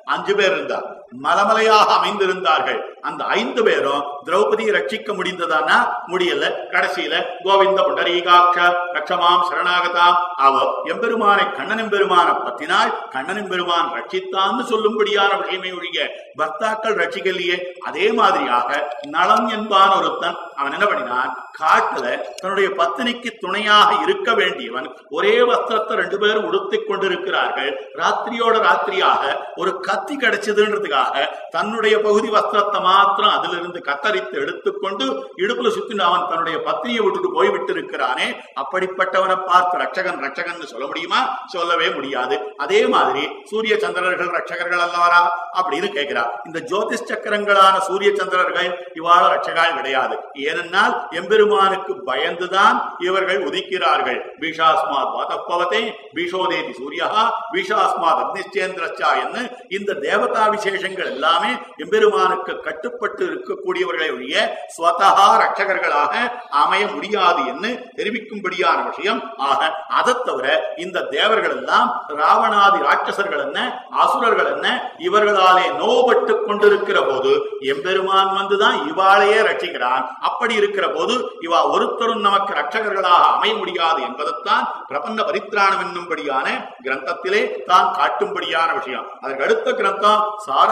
[SPEAKER 1] அஞ்சு பேர் இருந்தா மலமலையாக அமைந்திருந்தார்கள். அந்த ஐந்து பேரும் திரௌபதியை ரட்சிக்க முடிந்ததானா? முடியல. கடைசியில கோவிந்த புண்டரீகாட்ச ரட்சமாம் சரணாகதாம். அவ எம்பெருமானை கண்ணன் பெருமான பத்தினால் கண்ணன் பெருமான் ரட்சித்தான்னு சொல்லும்படியான விஷயமே ஒழிய பக்தாக்கள் ரட்சிக்கலையே. அதே மாதிரியாக நலம் என்பான் ஒருத்தன். அவன் என்ன பண்ணினான்? காட்டுல தன்னுடைய பத்தினிக்கு துணையாக இருக்க வேண்டியவன் ஒரே வஸ்திரத்தை ரெண்டு பேரும் உடுத்திக் கொண்டிருக்கிறார்கள். ராத்திரியோட ராத்திரியாக ஒரு கத்தி கிடைச்சதுன்றதுக்காக என்பதற்காக தன்னுடைய பகுதி வஸ்திரத்தை மாத்திரம் அதிலிருந்து கத்தரித்து எடுத்துக்கொண்டு இடுப்புல சுத்தின அவன் தன்னுடைய பத்னியை விட்டுட்டு போய்விட்டு இருக்கிறானே அப்படிப்பட்டவனை பார்த்து ரட்சகன் ரட்சகன் சொல்ல முடியுமா? சொல்லவே முடியாது. அதே மாதிரி சூரிய சந்திரர்கள் ரட்சகர்கள் அல்லவரா? அப்படின்னு கேட்கிறா. இந்த ஜோதிஷ் சக்கரங்களான சூரிய சந்திரர்கள் இவ்வாறு ரட்சகால் கிடையாது. ஏனென்றால் எம்பெருமானுக்கு பயந்துதான் இவர்கள் உதிக்கிறார்கள். பீஷாஸ்மாத் வாதப்பவத்தை பீஷோதேதி சூரியா பீஷாஸ்மாத் அக்னிச்சேந்திரச்சா என்று இந்த தேவதா விசேஷங்கள் எல்லாமே எம்பெருமானுக்கு கட்டுப்பட்டு இருக்கக்கூடியவர்களை ஒழிய ஸ்வதகா ரட்சகர்களாக அமைய முடியாது என்று தெரிவிக்கும்படியான விஷயம். ஆக அதை தவிர இந்த தேவர்கள் எல்லாம் ராவணாதி ராட்சசர்கள் என்ன அசுரர்கள் என்ன இவர்களாலே நோபட்டு கொண்டிருக்கிற போது எம்பெருமான் வந்துதான் இவாளையே ரட்சிக்கிறான் அப்படி இருக்கிற போது இவா ஒருத்தரும் நமக்கு ரட்சகர்களாக அமைய முடியாது என்பதைத்தான் பிரபந்த பரித்ராணம் என்னும்படியான கிரந்தத்திலே தான் காட்டும்படியான விஷயம். அதற்கு அடுத்த கிரந்தம்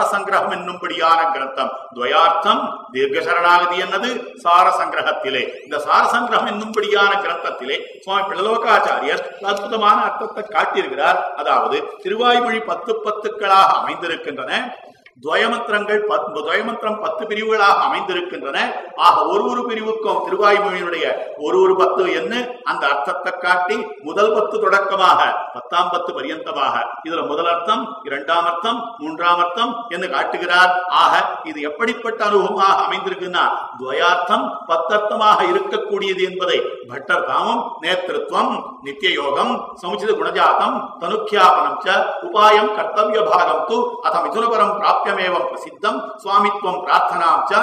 [SPEAKER 1] சாரசங்கிரகம் என்னும்படியான கிரந்தம். துவயார்த்தம் தீர்க்க சரணாகதி என்னது? சாரசங்கிரகத்திலே. இந்த சாரசங்கிரகம் என்னும்படியான கிரந்தத்திலே சுவாமி பிள்ளலோகாச்சாரியர் அற்புதமான அர்த்தத்தை காட்டியிருக்கிறார். அதாவது திருவாய்மொழி பத்து பத்துக்களாக அமைந்திருக்கின்றன. துவயமந்திரங்கள் பத்- துவயமந்திரம் பத்து பிரிவுகளாக அமைந்திருக்கின்றன. ஆக ஒரு ஒரு பிரிவுக்கும் திருவாய்மொழியினுடைய ஒரு ஒரு பத்து என்ன? அந்த அர்த்தத்தை காட்டி முதல் பத்து தொடக்கமாக பத்தாம் பத்து பரியந்தமாக. இதுல முதல் அர்த்தம் இரண்டாம் அர்த்தம் மூன்றாம் அர்த்தம் என்று காட்டுகிறார். ஆக இது எப்படிப்பட்ட அனுபவமாக அமைந்திருக்குன்னா துவயார்த்தம் பத்தர்த்தமாக இருக்கக்கூடியது என்பதை பட்டர் தாமம் நேத்திருவம் நித்திய யோகம் சமுச்சித குணஜாதம் தனுக்கியாபனம் ச உபாயம் கர்த்தவிய பாகம் து அத மிதுனபரம் பிராப்யமேவம் பிரசித்தம் சுவாமித்வம் பிரார்த்தனாம் ச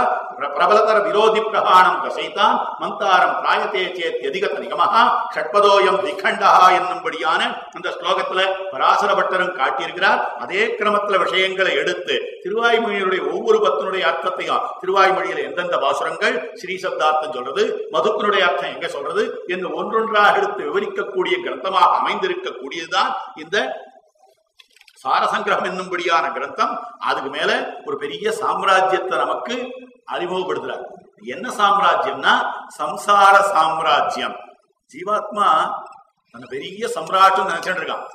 [SPEAKER 1] பிரபலதர விரோதி பிரகாணம் தசைதான் மந்தாரம் பிராயத்தே சேத் எதிகத நிகமஹா ஷட்பதோயம் திகண்டா என்னும்படியான அந்த ஸ்லோகத்துல பராசர பட்டரும் காட்டியிருக்கிறார். அதே கிரமத்துல விஷயங்களை எடுத்து திருவாய்மொழியினுடைய ஒவ்வொரு பத்தினுடைய அர்த்தத்தையும் திருவாய்மொழியில எந்தெந்த பாசுரங்கள் ஸ்ரீ சப்தார்த்தம் சொல்றது மதுக்கனுடைய அர்த்தம் எங்க சொல்றது என்று ஒன்றொன்றாக எடுத்து விவரிக்கக்கூடிய கிரந்தமாக அமைந்திருக்கக்கூடியதுதான் இந்த சாரசங்கிரகம் என்னும்படியான கிரந்தம் அதுக்கு மேல ஒரு பெரிய சாம்ராஜ்யத்தை நமக்கு அறிமுகப்படுத்துறார். என்ன சாம்ராஜ்யம்னா சம்சார சாம்ராஜ்யம். ஜீவாத்மா தன்னை பெரிய சம்ராட்டம் நினைச்சிட்டு இருக்கான்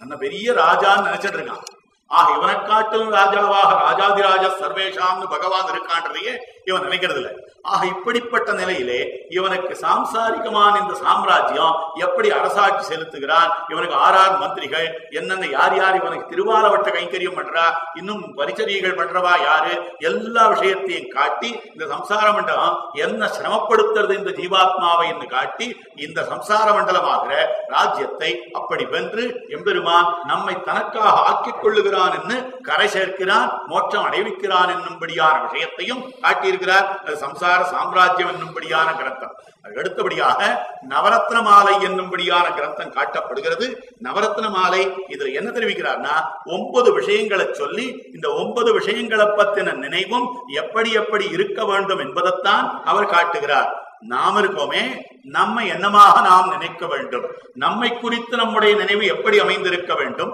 [SPEAKER 1] தன்னை பெரிய ராஜான்னு நினைச்சிட்டு இருக்கான் ஆக இவனை காட்டும் ராஜாவாக ராஜாதிராஜ சர்வேஷாம்னு பகவான் இருக்கான்றதையே இவன் நினைக்கிறது இல்லை ஆக இப்படிப்பட்ட நிலையிலே இவனுக்கு சாம்சாரிகமான இந்த சாம்ராஜ்யம் எப்படி அரசாட்சி செலுத்துகிறான் இவனுக்கு ஆறாறு மந்திரிகள். என்னென்ன யார் யார் இவனுக்கு திருவாலவட்ட கைங்கரியம் பண்றா? இன்னும் பரிச்சரியங்கள் பண்றவா யாரு? எல்லா விஷயத்தையும் காட்டி இந்த சம்சார மண்டலம் என்ன சிரமப்படுத்துறது இந்த ஜீவாத்மாவை என்று காட்டி இந்த சம்சார மண்டலமாகிற ராஜ்யத்தை அப்படி வென்று எம்பெருமான் நம்மை தனக்காக ஆக்கிக் கொள்ளுகிறான் என்று கரை சேர்க்கிறான் மோட்சம் அடைவிக்கிறான் என்னும்படியான விஷயத்தையும் காட்டியிருக்கிறார். அது சம்சார சம்சார சாம்ராஜ்யம் என்னும்படியான கிரந்தம். அடுத்தபடியாக நவரத்ன மாலை என்னும்படியான கிரந்தம் காட்டப்படுகிறது. நவரத்ன மாலை இதுல என்ன தெரிவிக்கிறார்னா ஒன்பது விஷயங்களை சொல்லி இந்த ஒன்பது விஷயங்களை பத்தின நினைவும் எப்படி எப்படி இருக்க வேண்டும் என்பதைத்தான் அவர் காட்டுகிறார். நாம் இருக்கோமே நம்மை என்னமாக நாம் நினைக்க வேண்டும்? நம்மை குறித்து நம்முடைய நினைவு எப்படி அமைந்திருக்க வேண்டும்?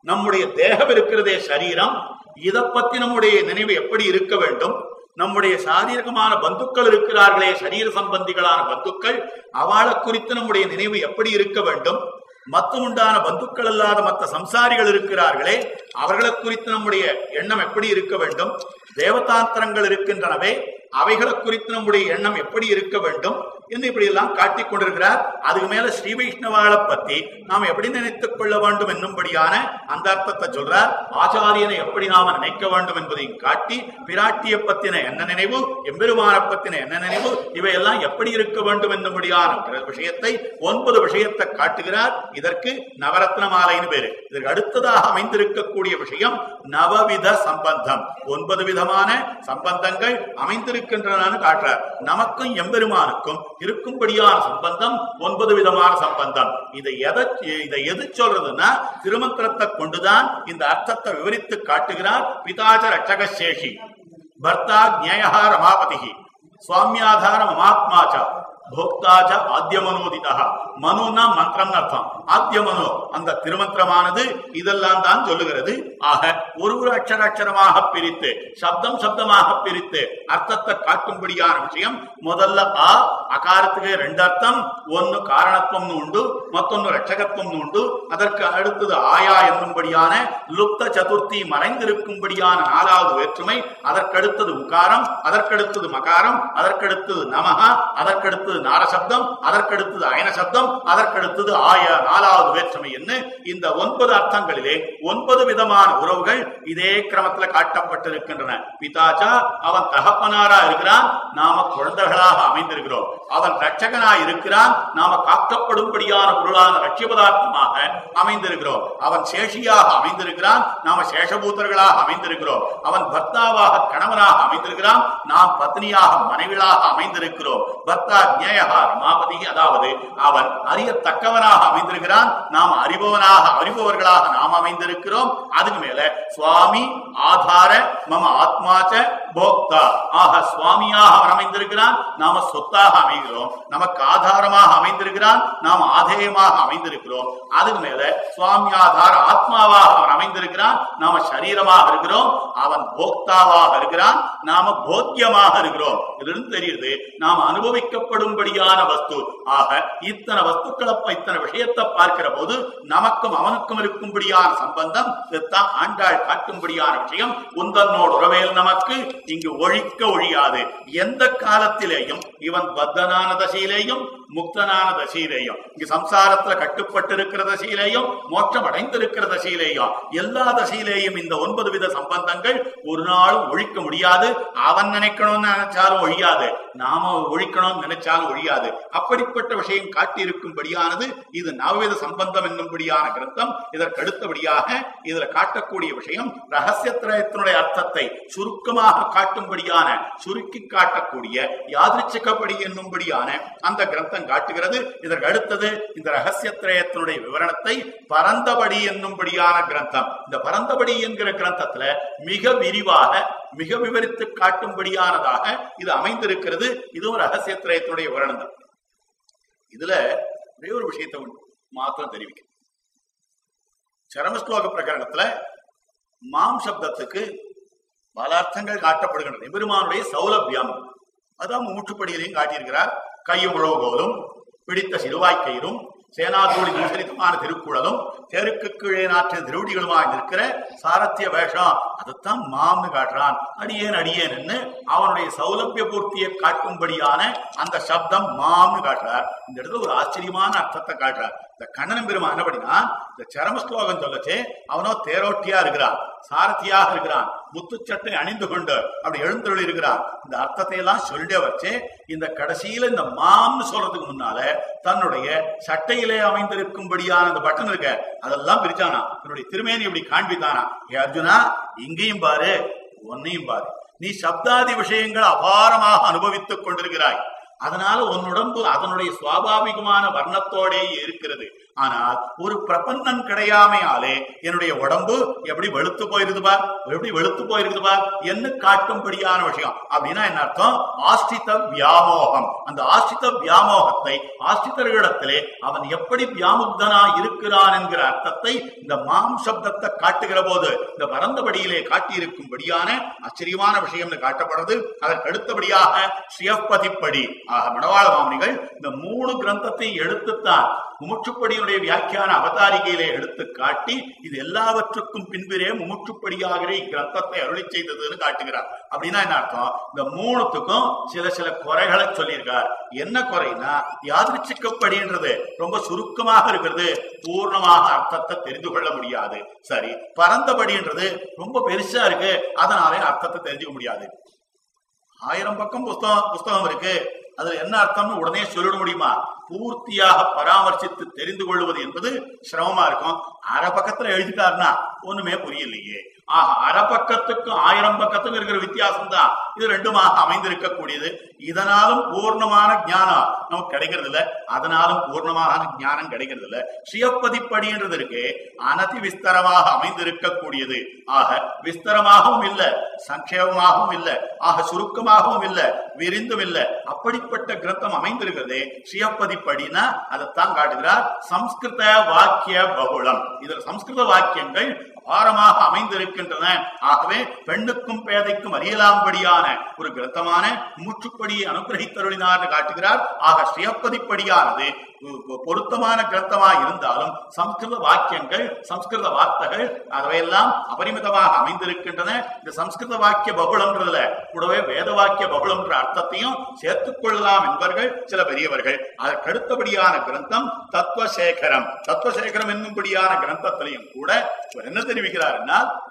[SPEAKER 1] நம்முடைய தேகம் இருக்கிறதே சரீரம். இதை பத்தி நம்முடைய நினைவு எப்படி இருக்க வேண்டும்? நம்முடைய சாரீரகமான பந்துக்கள் இருக்கிறார்களே சரீர சம்பந்திகளான பந்துக்கள் அவளை குறித்து நம்முடைய நினைவு எப்படி இருக்க வேண்டும்? மத்தம் உண்டான பந்துக்கள் அல்லாத மற்ற சம்சாரிகள் இருக்கிறார்களே அவர்களை குறித்து நம்முடைய எண்ணம் எப்படி இருக்க வேண்டும்? தேவதாந்திரங்கள் இருக்கின்றனவே அவைகளை குறித்து நம்முடைய எண்ணம் எப்படி இருக்க வேண்டும்? என்று இப்படி எல்லாம் காட்டிக் கொண்டிருக்கிறார். அதுக்கு மேல ஸ்ரீ வைஷ்ணவாளை பத்தி நாம் எப்படி நினைத்துக் கொள்ள வேண்டும் என்னும்படியான அந்த அர்த்தத்தை சொல்றார். ஆச்சாரியனை எப்படி நாம நினைக்க வேண்டும் என்பதையும் காட்டி பிராட்டிய பத்தின என்ன நினைவு எம்பெருமான பத்தின என்ன நினைவு இவையெல்லாம் எப்படி இருக்க வேண்டும் என்னும்படியான விஷயத்தை ஒன்பது விஷயத்தை காட்டுகிறார். இதற்கு நவரத்ன மாலைன்னு பேரு. இதற்கு அடுத்ததாக அமைந்திருக்கக்கூடிய விஷயம் நவவித சம்பந்தம். ஒன்பது விதமான சம்பந்தங்கள் அமைந்திருக்கின்றன காட்டுறார். நமக்கும் எம்பெருமானுக்கும் இருக்கும்படியான சம்பந்தம் ஒன்பது விதமான சம்பந்தம். இதை எதை இதை எது சொல்றதுன்னா திருமந்திரத்தை கொண்டுதான் இந்த அர்த்தத்தை விவரித்து காட்டுகிறார் பிதாச்ச ரட்சக சேஷி. பர்த்தா ஜேயா ரமாபதி சுவாமியாதார மமாத்மாச்ச போக்தாஜ ஆத்தியமனோதிதா மனுனா மந்திரம் அர்த்தம் ஆத்தியமனோ அந்த திருமந்திரமானது இதெல்லாம் தான் சொல்லுகிறது. ஆக ஒரு ஒரு அக்ஷர அக்ஷரமாக பிரித்து சப்தம் சப்தமாக பிரித்து அர்த்தத்தை காட்டும்படியான விஷயம் முதல்ல ஆ அகாரத்துக்கு ரெண்டு அர்த்தம் ஒன்னு காரணத்துவம்னு உண்டு மத்தொன்னு ரட்சகத்துவம்னு உண்டு அதற்கு அடுத்தது ஆயா என்னும்படியான லுப்த சதுர்த்தி மறைந்திருக்கும்படியான நாலாவது வேற்றுமை அதற்கடுத்தது உகாரம் அதற்கடுத்தது மகாரம் அதற்கடுத்தது நமக அதற்கடுத்தது நாரசப்தம் அதற்கடுத்தது அயன சப்தம் அதற்கடுத்தது ஆய நாலாவது வேற்றுமை என்ன? இந்த ஒன்பது அர்த்தங்களிலே ஒன்பது விதமான உறவுகள் இதே கிரமத்துல காட்டப்பட்டிருக்கின்றன. பிதாச்சா அவன் தகப்பனாரா இருக்கிறான் நாம குழந்தைகளாக அமைந்திருக்கிறோம். அவன் ரட்சகனா இருக்கிறான் நாம காக்கப்படும்படியான பொருளான ரட்சிய பதார்த்தமாக அமைந்திருக்கிறோம். அவன் சேஷியாக அமைந்திருக்கிறான் நாம சேஷபூத்தர்களாக அமைந்திருக்கிறோம். அவன் பர்த்தாவாக கணவனாக அமைந்திருக்கிறான் நாம் பத்னியாக மனைவிகளாக அமைந்திருக்கிறோம். பர்த்தா ஜேயகா ரமாபதி அதாவது அவன் அறியத்தக்கவனாக அமைந்திருக்கிறான். நாம் அறிபவனாக அறிபவர்களாக நாம் அமைந்திருக்கிறோம். அதுக்கு மேல சுவாமி ஆதார மம ஆத்மாச்ச போக்தா. ஆக சுவாமியாக அவன் அமைந்திருக்கிறான். நாம சொத்தாக அமைகிறோம். நமக்கு ஆதாரமாக அமைந்திருக்கிறான். நாம் ஆதேயமாக அமைந்திருக்கிறோம். அதுக்கு மேல சுவாமி ஆதார ஆத்மாவாக அவன் அமைந்திருக்கிறான். நாம சரீரமாக இருக்கிறோம். அவன் போக்தாவாக இருக்கிறான். நாம போத்தியமாக இருக்கிறோம். இதிலிருந்து தெரியுது நாம் அனுபவிக்கப்படும் அனுபவிக்கப்படும்படியான வஸ்து. ஆக இத்தனை வஸ்துக்களை இத்தனை விஷயத்தை பார்க்கிற போது நமக்கும் அவனுக்கும் இருக்கும்படியான சம்பந்தம் இதுதான் ஆண்டாள் காட்டும்படியான விஷயம். உந்தன்னோடு உறவேல் நமக்கு இங்கு ஒழிக்க ஒழியாது. எந்த காலத்திலேயும் இவன் பத்தனான தசையிலேயும் முக்தனான தசையிலேயும் இங்க சம்சாரத்துல கட்டுப்பட்டு இருக்கிற தசையிலேயும் மோட்சம் அடைந்திருக்கிற தசையிலேயும் எல்லா தசையிலேயும் இந்த ஒன்பது வித சம்பந்தங்கள் ஒரு நாளும் ஒழிக்க முடியாது. அவன் நினைக்கணும்னு நினைச்சாலும் ஒழியாது. நாம ஒழிக்கணும்னு நினைச்சாலும் ஒழியாது. அப்படிப்பட்ட விஷயம் காட்டியிருக்கும்படியானது இது நவவித சம்பந்தம் என்னும்படியான கிரந்தம். இதற்கு அடுத்தபடியாக இதுல காட்டக்கூடிய விஷயம் ரகசியத்திரயத்தினுடைய அர்த்தத்தை சுருக்கமாக காட்டும்படியான சுருக்கி காட்டக்கூடிய யாதிருச்சிக்கப்படி என்னும்படியான அந்த விளக்கம் காட்டுகிறது. இதற்கு அடுத்தது இந்த ரகசியத்திரயத்தினுடைய விவரணத்தை பரந்தபடி என்னும்படியான கிரந்தம். இந்த பரந்தபடி என்கிற கிரந்தத்துல மிக விரிவாக மிக விவரித்து காட்டும்படியானதாக இது அமைந்திருக்கிறது. இதுவும் ரகசியத்திரயத்தினுடைய விவரணம் தான். இதுல ஒரே ஒரு விஷயத்தை மாத்திரம் தெரிவிக்கும் சரமஸ்லோக பிரகரணத்துல மாம் சப்தத்துக்கு பல அர்த்தங்கள் காட்டப்படுகின்றன. எபெருமானுடைய சௌலபியம். அதான் மூச்சுப்படியிலையும் காட்டியிருக்கிறார். கையும் உழவுகோலும் பிடித்த சிறுவாய்க்கயிறும் சேனாதோடி விசரித்தமான திருக்குழலும் தெருக்கு கீழே நாற்று திருவடிகளுமாய் நிற்கிற சாரத்திய வேஷம் அதைத்தான் மாம்னு காட்டுறான். அடியேன் அடியேன்னு அவனுடைய சௌலபிய பூர்த்தியை காட்டும்படியான அந்த சப்தம் மாம்னு காட்டுறார். இந்த இடத்துல ஒரு ஆச்சரியமான அர்த்தத்தை காட்டுறார். இந்த கண்ணனம் பெருமா என்ன பண்ணினா இந்த சரம ஸ்லோகம் சொல்லச்சே அவனோ தேரோட்டியா இருக்கிறான் சாரதியாக இருக்கிறான் முத்துச்சட்டை அணிந்து கொண்டு அப்படி எழுந்தொழி இருக்கிறான். இந்த அர்த்தத்தை எல்லாம் சொல்லிட்டே வச்சு இந்த கடைசியில இந்த மாம்னு சொல்றதுக்கு முன்னால தன்னுடைய சட்டையிலே அமைந்திருக்கும்படியான அந்த பட்டன் இருக்க அதெல்லாம் பிரிச்சானா? தன்னுடைய திருமேனி இப்படி காண்பித்தானா? ஏ அர்ஜுனா இங்கேயும் பாரு உன்னையும் பாரு. நீ சப்தாதி விஷயங்கள் அபாரமாக அனுபவித்துக் கொண்டிருக்கிறாய். அதனால உன்னுடம்பு அதனுடைய சுவாபாவிகமான வர்ணத்தோடே இருக்கிறது. ஆனால் ஒரு பிரபந்தன் கிடையாமையாலே என்னுடைய உடம்பு எப்படி வெளுத்து போயிருது பார்? எப்படி வெளுத்து போயிருக்குது பார்? என்ன காட்டும்படியான விஷயம். அப்படின்னா என்ன அர்த்தம்? ஆஸ்தித வியாமோகம். அந்த ஆஸ்தித வியாமோகத்தை ஆஸ்திதர்களிடத்திலே அவன் எப்படி வியாமுக்தனா இருக்கிறான் என்கிற அர்த்தத்தை இந்த மாம் சப்தத்தை காட்டுகிற போது இந்த பரந்தபடியிலே காட்டியிருக்கும்படியான ஆச்சரியமான விஷயம்னு காட்டப்படுறது அதற்கு அடுத்தபடியாக சுயப்பதிப்படி. ஆக மணவாள மாமனிகள் இந்த மூணு கிரந்தத்தை எடுத்துத்தான். முமுட்சுப்படியினுடைய வியாக்கியான அவதாரிகையிலே எடுத்து காட்டி இது எல்லாவற்றுக்கும் பின்பிரே முமுட்சுப்படியாகிற இக்கிரந்தத்தை அருளி செய்ததுன்னு காட்டுகிறார். அப்படின்னா என்ன அர்த்தம்? இந்த மூணுத்துக்கும் சில சில குறைகளை சொல்லியிருக்கார். என்ன குறைனா யாதிருச்சிக்கப்படின்றது ரொம்ப சுருக்கமாக இருக்கிறது. பூர்ணமாக அர்த்தத்தை தெரிந்து கொள்ள முடியாது. சரி பரந்தபடின்றது ரொம்ப பெருசா இருக்கு. அதனாலே அர்த்தத்தை தெரிஞ்சுக்க முடியாது. ஆயிரம் பக்கம் புஸ்தகம் புஸ்தகம் இருக்கு. அதுல என்ன அர்த்தம்னு உடனே சொல்லிட முடியுமா? பூர்த்தியாக பராமர்சித்து தெரிந்து கொள்வது என்பது சிரமமா இருக்கும். அரை பக்கத்துல எழுதிட்டாருன்னா ஒண்ணுமே புரியலையே. ஆஹ் அரை பக்கத்துக்கும் ஆயிரம் பக்கத்துக்கும் இருக்கிற வித்தியாசம் தான் இது ரெண்டுமாக அமைந்திருக்கக்கூடியது. இதனாலும் பூர்ணமான ஞானம் நமக்கு கிடைக்கிறது இல்ல அதனாலும் பூர்ணமான ஞானம் கிடைக்கிறது இல்ல சுயப்பதிப்படின்றது இருக்கு. அனதி விஸ்தரமாக அமைந்திருக்கக்கூடியது. ஆக விஸ்தரமாகவும் இல்ல சங்கேபமாகவும் இல்ல. ஆக சுருக்கமாகவும் இல்ல விரிந்தும் இல்ல. அப்படி அப்படிப்பட்ட கிரந்தம் அமைந்திருக்கிறது ஸ்ரீயப்பதிப்படினா அதைத்தான் காட்டுகிறார். சம்ஸ்கிருத வாக்கிய பகுளம். இதுல சம்ஸ்கிருத வாக்கியங்கள் அபாரமாக அமைந்திருக்கின்றன. ஆகவே பெண்ணுக்கும் பேதைக்கும் அறியலாம்படியான ஒரு கிரந்தமான மூச்சுப்படியை அனுகிரகித்தருளினார் காட்டுகிறார். ஆக சுயப்பதிப்படியானது பொருத்தமான கிரந்தமா இருந்தாலும் சம்ஸ்கிருத வாக்கியங்கள் சம்ஸ்கிருத வார்த்தைகள் அவையெல்லாம் அபரிமிதமாக அமைந்திருக்கின்றன. இந்த சம்ஸ்கிருத வாக்கிய பகுளம்ன்றதுல கூடவே வேத வாக்கிய பகுளம்ன்ற அர்த்தத்தையும் சேர்த்துக் கொள்ளலாம் என்பவர்கள் சில பெரியவர்கள். அதற்கடுத்தபடியான கிரந்தம் தத்துவசேகரம் தத்துவசேகரம் என்னும்படியான கிரந்தத்திலையும் கூட இவர் என்ன தெரிவிக்கிறார் என்றால்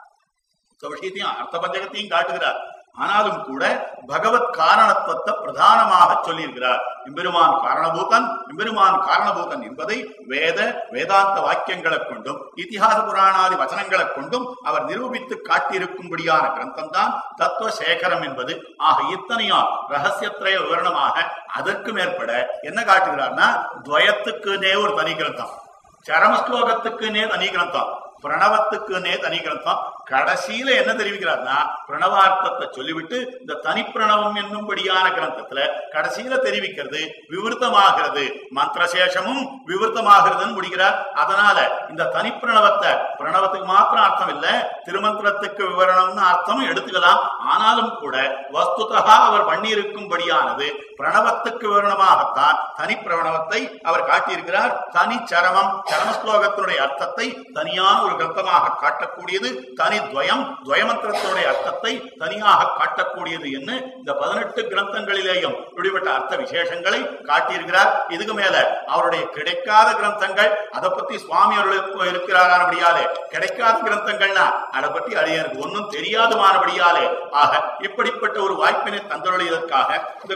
[SPEAKER 1] விஷயத்தையும் அர்த்த பஞ்சகத்தையும் காட்டுகிறார். ஆனாலும் கூட பகவத் காரணத்துவத்தை பிரதானமாக சொல்லியிருக்கிறார். எம்பெருமான் காரணபூதன் எம்பெருமான் காரணபூதன் என்பதை வேத வேதாந்த வாக்கியங்களை கொண்டும் இதிகாச புராணாதி வச்சனங்களைக் கொண்டும் அவர் நிரூபித்து காட்டியிருக்கும்படியான கிரந்தம் தான் தத்துவ சேகரம் என்பது. ஆக இத்தனையும் ரகசியத்திரய விவரணமாக அதற்கு மேற்பட என்ன காட்டுகிறார்னா துவயத்துக்குனே ஒரு தனி கிரந்தம். சரம ஸ்லோகத்துக்குன்னே தனி கிரந்தம். பிரணவத்துக்குன்னே தனி கிரந்தம் கடைசியில என்ன தெரிவிக்கிறார்னா பிரணவார்த்தத்தை சொல்லிவிட்டு இந்த தனி பிரணவம் என்னும்படியான கிரந்தத்துல கடைசியில தெரிவிக்கிறது விவருத்தமாகிறது. மந்திரசேஷமும் விவருத்தமாகிறதுன்னு முடிக்கிறார். அதனால இந்த தனி பிரணவத்தை பிரணவத்துக்கு மாத்திரம் அர்த்தம் இல்ல திருமந்திரத்துக்கு விவரணம்னு அர்த்தம் எடுத்துக்கலாம். ஆனாலும் கூட வஸ்துதா அவர் பண்ணியிருக்கும்படியானது பிரணவத்துக்கு விவரணமாகத்தான் தனி பிரணவத்தை அவர் காட்டியிருக்கிறார். தனி சரமம் சரம ஸ்லோகத்தினுடைய அர்த்தத்தை தனியான ஒரு கிரந்தமாக காட்டக்கூடியது தனி துவயம் துவயமந்திரத்தினுடைய அர்த்தத்தை தனியாக காட்டக்கூடியது என்று இந்த பதினெட்டு கிரந்தங்களிலேயும் இப்படிப்பட்ட அர்த்த விசேஷங்களை காட்டியிருக்கிறார். இதுக்கு மேல அவருடைய கிடைக்காத கிரந்தங்கள் அதை பத்தி சுவாமி அவர்களுக்கு இருக்கிறாரானபடியாலே கிடைக்காத கிரந்தங்கள்னா அதை பற்றி அடியனுக்கு ஒன்றும் தெரியாதுமானபடியாலே ஆக இப்படிப்பட்ட ஒரு வாய்ப்பினை தந்தருளியதற்காக இந்த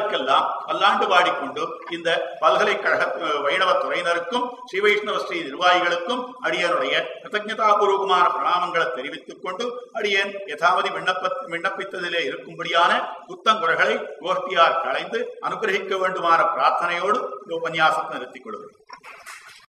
[SPEAKER 1] கோஷ்டியாருக்கெல்லாம் பல்லாண்டு பாடிக்கொண்டு இந்த பல்கலைக்கழக வைணவ துறையினருக்கும் ஸ்ரீ வைஷ்ணவ ஸ்ரீ நிர்வாகிகளுக்கும் அடியனுடைய கிருத்தஜதாபூர்வமான பிரணாமங்களை தெரிவித்துக் கொண்டு அடியன் யதாவதி விண்ணப்ப விண்ணப்பித்ததிலே இருக்கும்படியான புத்தங்குறைகளை கோஷ்டியார் களைந்து அனுகிரகிக்க வேண்டுமான பிரார்த்தனையோடு இந்த உபன்யாசத்தை நிறுத்திக் கொள்கிறேன்.